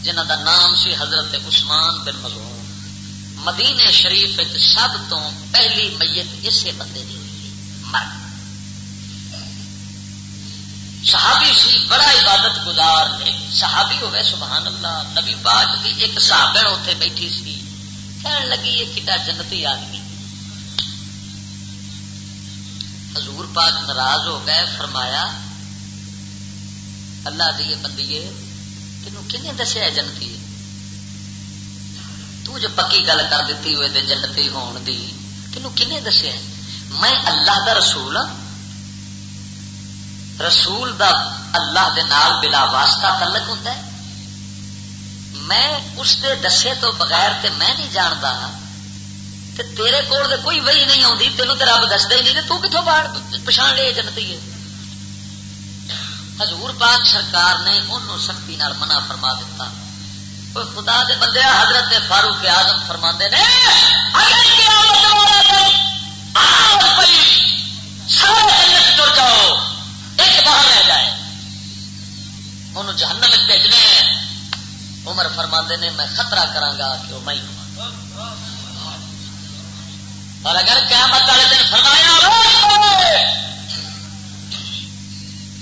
جنہ دا نام سی حضرت عثمان بن مظہوم مدینے شریف سب تو پہلی میت اسے بندے دی۔ صحابی سی بڑا عبادت گزار نے۔ صحابی ہوئے، سبحان اللہ۔ نبی پاک کی ایک صحابن اتنے بیٹھی سی۔ کہنے لگی، یہ کتا جنتی آدمی حضور پاک ناراض ہو گئے، فرمایا، اللہ دیے بندیے، تینوں کنے دسیا جنتی تو جو پکی گل کر دیتی ہوئے دے جنتی ہون دی، تینوں کنے دسیا میں اللہ دا رسول ہوں رسول دا اللہ دے نال بلا واسطہ تعلق ہوتا ہے؟ میں اس دے دسے تو بغیر تے میں نہیں جانتا تے تیرے کول دے کوئی وہی نہیں آتی تینوں تو رب دستا ہی نہیں تو کتوں باہر پچھان لے جنتی ہے؟ حضور پاک سرکار نے انہوں سختی نال منع فرما دیتا کوئی خدا دے بندے، حضرت فاروق آزم فرما نے سارے جنت تر جاؤ ایک باہر رہ جائے انہوں جہنم بھیجنے عمر فرما نے، میں خطرہ کرا کہ وہ میں اور اگر قیامت والے دن فرمایا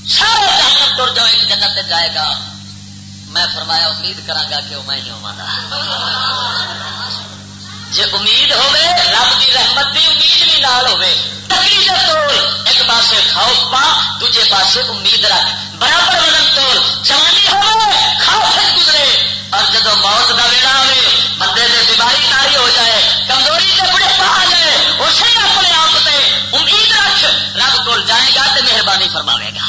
سارے جہنم تر جاؤ ایک جنت جائے گا۔ میں فرمایا، امید کرانگا کہ وہ میں ہی ہوا جی امید ہوے رب کی رحمت کی امید بھی نال ہوے ایک پاسے خوف پا، دوجے پاس امید رکھ۔ برابر وزن تول۔ جوانی ہو خوف گزرے۔ اور جب موت کا ویلا ہوئے بندے سے بیماری تاری ہو جائے، کمزوری سے بڑے پا جائے اسے اپنے آپ سے امید رکھ۔ رب کول جائے گا تو مہربانی فرماوے گا۔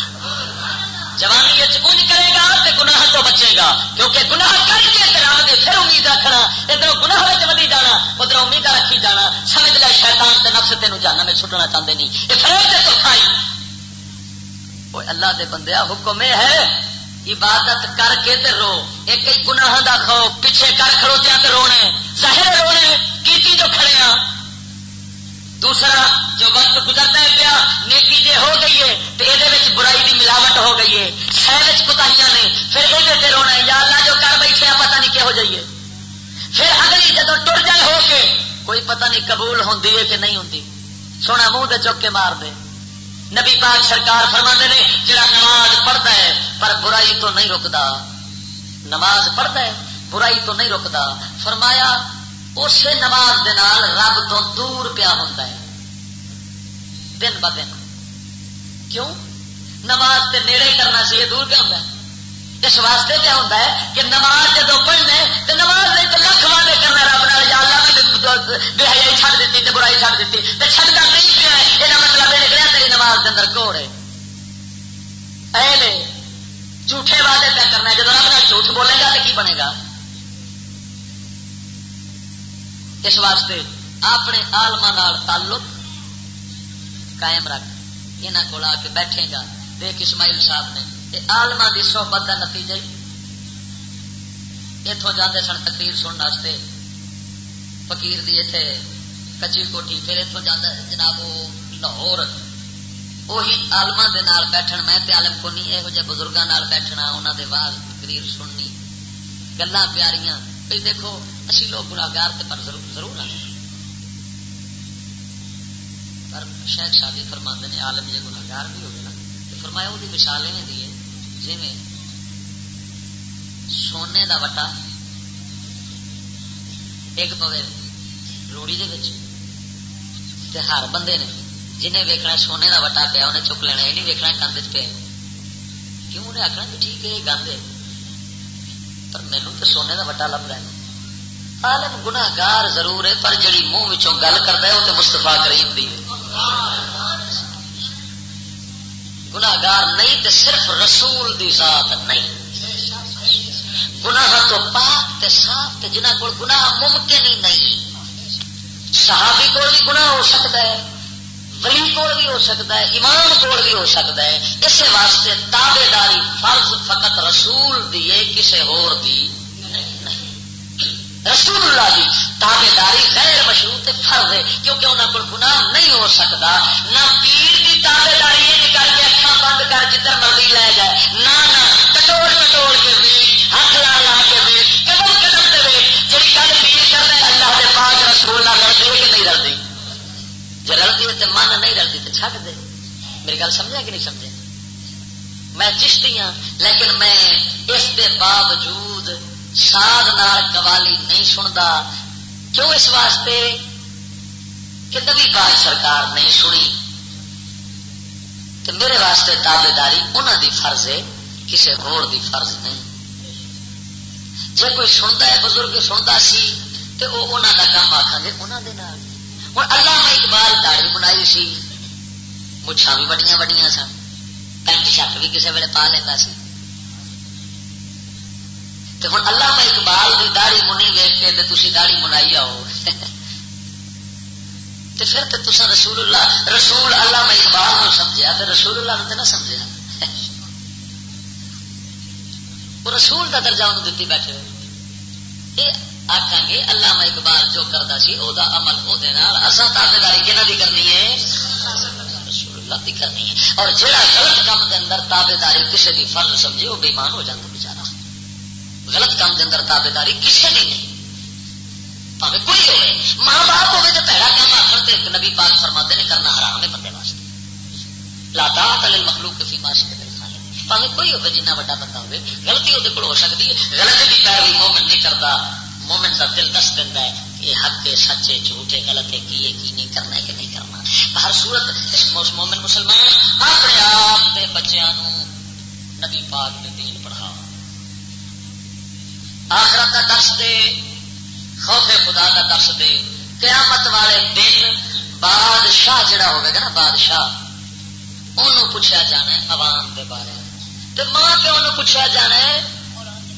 جوانی کنج کرے گا تو گناہ تو بچے گا، کیونکہ گناہ کر کے رب کے پھر امید رکھنا ادھر گناہ ودی جانا، ادھر امید رکھی جانا، سمجھ لے شیطان تے نفس تین جانا میں چھٹنا چاہتے نہیں یہ فروغ سے تو کھائی وہ اللہ دے بندے حکم یہ ہے، عبادت کر کے تے رو۔ ایک گناہ دا خوف، پیچھے کر کھڑوتیا تے رونے۔ ظاہر رونے، کیتی جو کھڑے ہاں۔ دوسرا جو وقت گزرتا ہے پیا، نیکی جی ہو گئی ہے، تو یہ برائی کی ملاوٹ ہو گئی ہے۔ شہر کتاہیاں نے، پھر یہ رونا ہے، یا اللہ جو کر بیٹھے پتا نہیں کہو جائیے۔ پھر اگلی جب ٹر جائے ہو کے، کوئی پتہ نہیں قبول ہوں ہے کہ نہیں ہوں سونا منہ دے چوک کے مار دے۔ نبی پاک سرکار فرما نے، جڑا نماز پڑھتا ہے، پر برائی تو نہیں رکتا نماز پڑھتا ہے، برائی تو نہیں رکتا فرمایا اسی نماز دے نال رب تو دور پیا ہوتا ہے۔ دن ب دن۔ کیوں؟ نماز تے نیڑے ہی کرنا چاہیے دور پہ ہوتا ہے۔ اس واسطے کیا ہوتا ہے کہ نماز جب پڑھنے تو نماز نہیں تو لکھ والے کرنا رب نال یا اللہ بے حیائی چھڈ دیتی تے برائی چھڈ دیتی تے چھڈتا نہیں پیا یہ مطلب یہ نکلیا تیری نماز کے اندر کوڑ ہے اے جھوٹے وعدے پہ کرنا جب رب نال جھوٹ بولے گا تو کی بنے گا؟ اس واسطے اپنے آلما تعلق قائم رکھ۔ یہاں کو آ کے بیٹھے گا۔ دیکھ اسماعیل صاحب نے یہ آلما کی صحبت کا نتیجہ اتوں جانے سن تقریر سننے فقیر دی اتنے کچی کوٹھی، پھر اتوں جانا جناب وہ لاہور۔ وہی آلما بیٹھن، میں تے عالم کو نہیں یہو جہ بزرگوں بیٹھنا انہوں دے واز تقریر سننی۔ گلا پیاریاں بھائی دیکھو، اسی لوگ گناگار پر ضرور ضرور آ پر شاید شادی فرما نے، عالم جی گناگار بھی ہوگی نا۔ تو فرمایا، وہ مثال ایویں دی ہے جی سونے دا وٹا ایک پوے روڑی دے ہر بندے نے جنہیں ویکنا سونے کا وٹا پیا، انہیں چک لینا یہ نہیں ویکنا کند پہ کیوں؟ انہیں آخنا کہ ٹھیک ہے، یہ گند ہے پر مینو تو سونے کا وٹا لب رہا ہے۔ عالم گناگار ضرور ہے، پر جڑی منہ گل کرتا ہے وہ تو مستفا کریم دی گناگار نہیں تو صرف رسول دی ذات نہیں۔ گناہ تو پاک تے صاف تے جنہ کو گناہ ممکن ہی نہیں۔ صحابی کو بھی گناہ ہو سکتا ہے۔ ولی کول بھی ہو سکتا ہے، امام کول بھی ہو سکتا ہے۔ اس واسطے تابے داری فرض فقط رسول دیے کسی ہور دی رسول اللہ دی جی، تابے داری غیر مشروط فرض ہے، کیونکہ انہوں کو گناہ نہیں ہو سکتا، نہ پیر گل سمجھا کہ نہیں سمجھا میں چشتی ہوں لیکن میں اس کے باوجود ساد نال قوالی نہیں سنتا کیوں اس واسطے کہ نبی پاک سرکار نہیں سنی؟ تو میرے واسطے تابے داری انہوں دی فرض ہے کسی ہور دی فرض نہیں۔ جی کوئی سنتا ہے، بزرگ سنتا سی تو وہ انہوں کا کام آخان گے انہوں دے نال۔ ہوں اللہ اقبال داڑی بنائی سی۔ مچھا بھی بڑی بڑی سن پینٹ شرٹ بھی کسی ویلے پا لینا سی ہوں اللہ میں اقبال کی داڑی منی ویک کے تھی داڑی منائی آؤ تو پھر تو تصا رسول اللہ رسول اللہ میں اقبال نو سمجھا تو رسول اللہ نے نہ سمجھا وہ رسول کا درجہ انہوں دیتی بیٹھے ہوئے آخان گے اللہ میں اقبال جو کرتا سی وہ عمل وہ تابے داری کہنا کی کرنی ہے کرنی ہے۔ اور جہاں غلط کام کے اندر تابے داری کسی کی فرض سمجھے، وہ بےمان ہو جاتا بچارا غلط کام کے اندر تابے داری کسی کی نہیں۔ پاوے کوئی ہوئے، ماں باپ ہوئے تو پہلا کام آخر تو نبی پاک فرماتے نہیں کرنا حرام ہے بندے واسطے۔ لاتا تل مخلوق کے فیما سے پاوے کوئی ہوئے جنہ وا بندہ ہوئے، غلطی وہ ہو سکتی ہے۔ غلطی کی پیروی مومن نہیں کرتا مومن کا دل دس دینا ہے کہ حق سچے جھوٹے، غلط کیے کی نہیں، کرنا ہے کہ نہیں کرنا۔ ہر صورت مومن مسلمان اپنے آپ کے بچوں نبی پاک نے دین پڑھا۔ آخرت کا دس دے، خوف خدا کا دس دے، قیامت والے دن بادشاہ جڑا ہوگا نا، بادشاہ انہوں پوچھا جانا ہے عوام کے بارے۔ تو ماں پیو پوچھا جانا ہے؟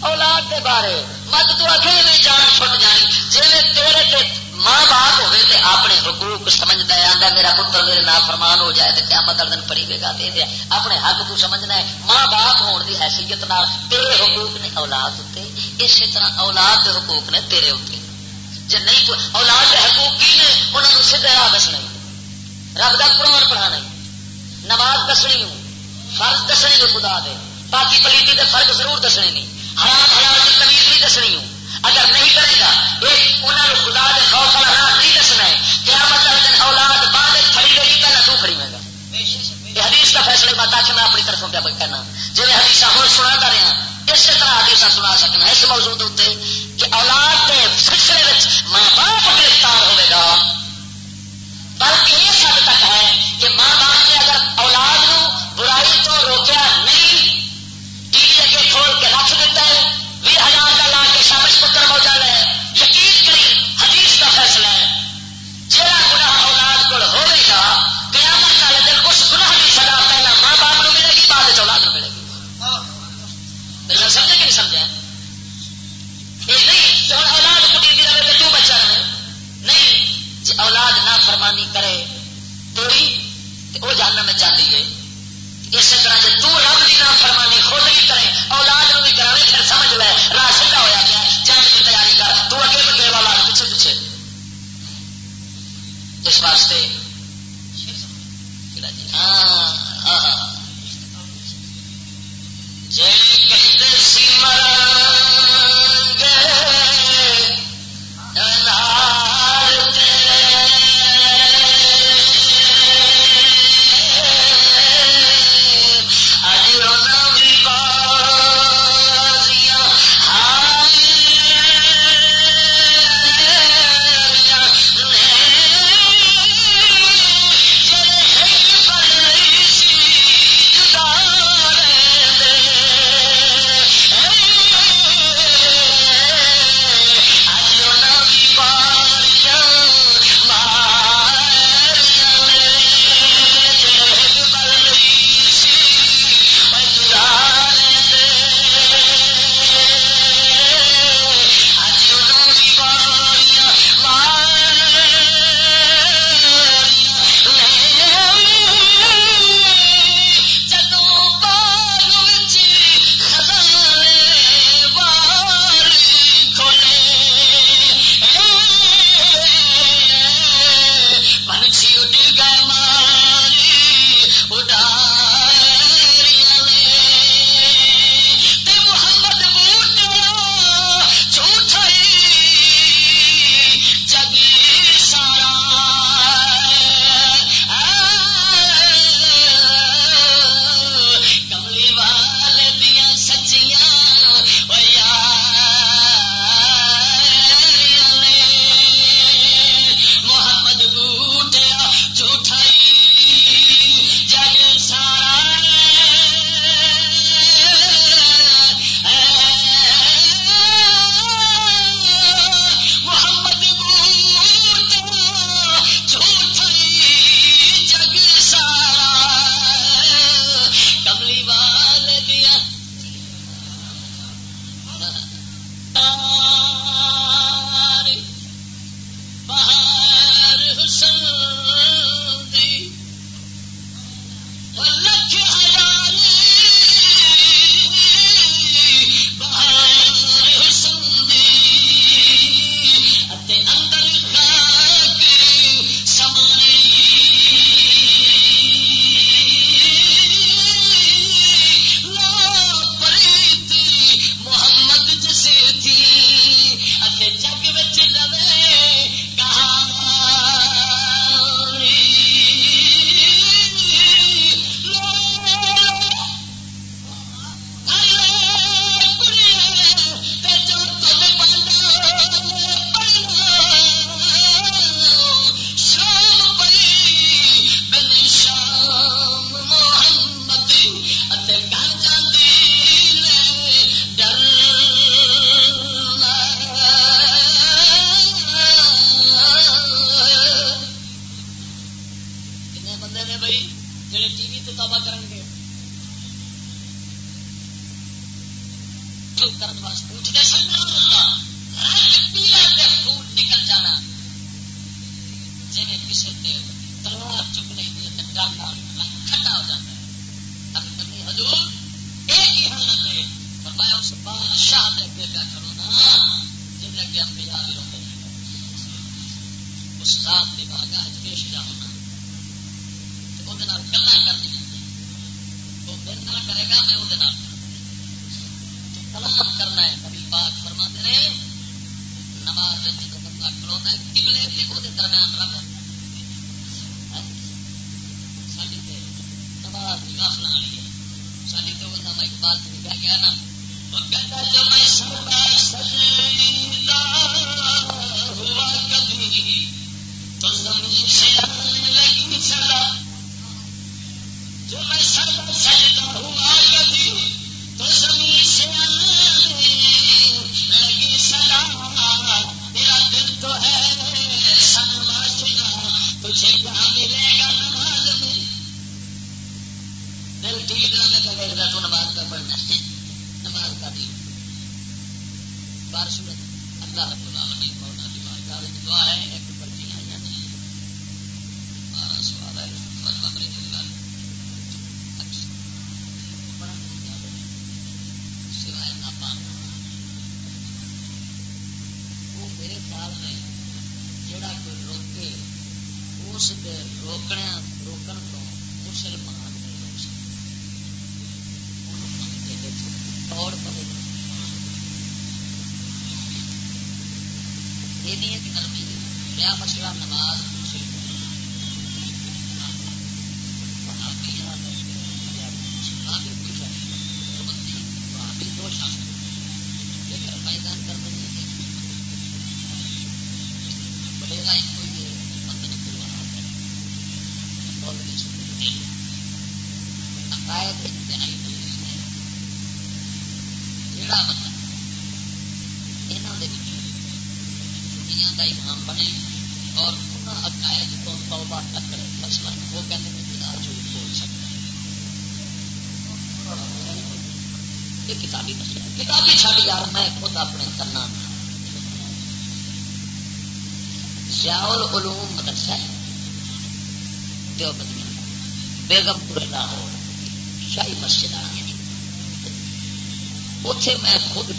اولاد کے بارے۔ مت تو اگلے بھی جان چھٹ جانی جی تیرے ماں باپ ہوئے تے اپنے حقوق سمجھتا ہے آدھا میرا پتر میرے نام فرمان ہو جائے تو کیا مدر دن پڑی گے گا دے دیا۔ اپنے حق تو سمجھنا ہے۔ ماں باپ ہون دی حیثیت نال تیرے حقوق نے اولاد اتنے اسی طرح اولاد دے حقوق نے تیرے اتنے جی نہیں اولاد کے حقوق کی نے؟ انہوں نے سیدھے راہ دسنا رب کا قرآن پڑھانا نماز دسنی ہوں۔ فرض دسنی خدا دے۔ باقی پلیٹی دے فرق ضرور دسنے نہیں حرام حلال کی تمیز نہیں دسنی ہوں۔ اگر نہیں کرے گا، ایک انہوں نے خدا دے خوف والا راہ نہیں دسنا ہے کیا مطلب دن اولاد بعد پڑی گئی پہلے تو پڑی گا۔ یہ حدیث کا فیصلہ بات کہ میں اپنی طرفوں کیا کہنا جی میں حدیث ہوں سنا رہا اسی طرح حدیث سنا سکنا۔ اس موضوع اتنے کہ اولاد کے سلسلے میں باپ گرفتار ہوئے گا، بلکہ سمجھا یہ نہیں کہ ہوں اولاد کٹی رہے تو بچہ رہے؟ نہیں جی اولاد نہ فرمانی کرے توڑی تو وہ جاننا میں چاہتی ہے اسی طرح جی تو رب کی نہ فرمانی خود بھی کرے، اولاد نو بھی کرے، پھر سمجھ لے، راہ سیدھا ہوا گیا جنگ کی تیاری کر، تو اگے بگے والا پیچھے پیچھے اس واسطے ہاں ہاں جی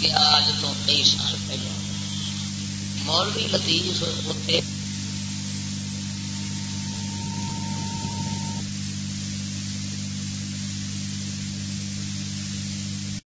گیا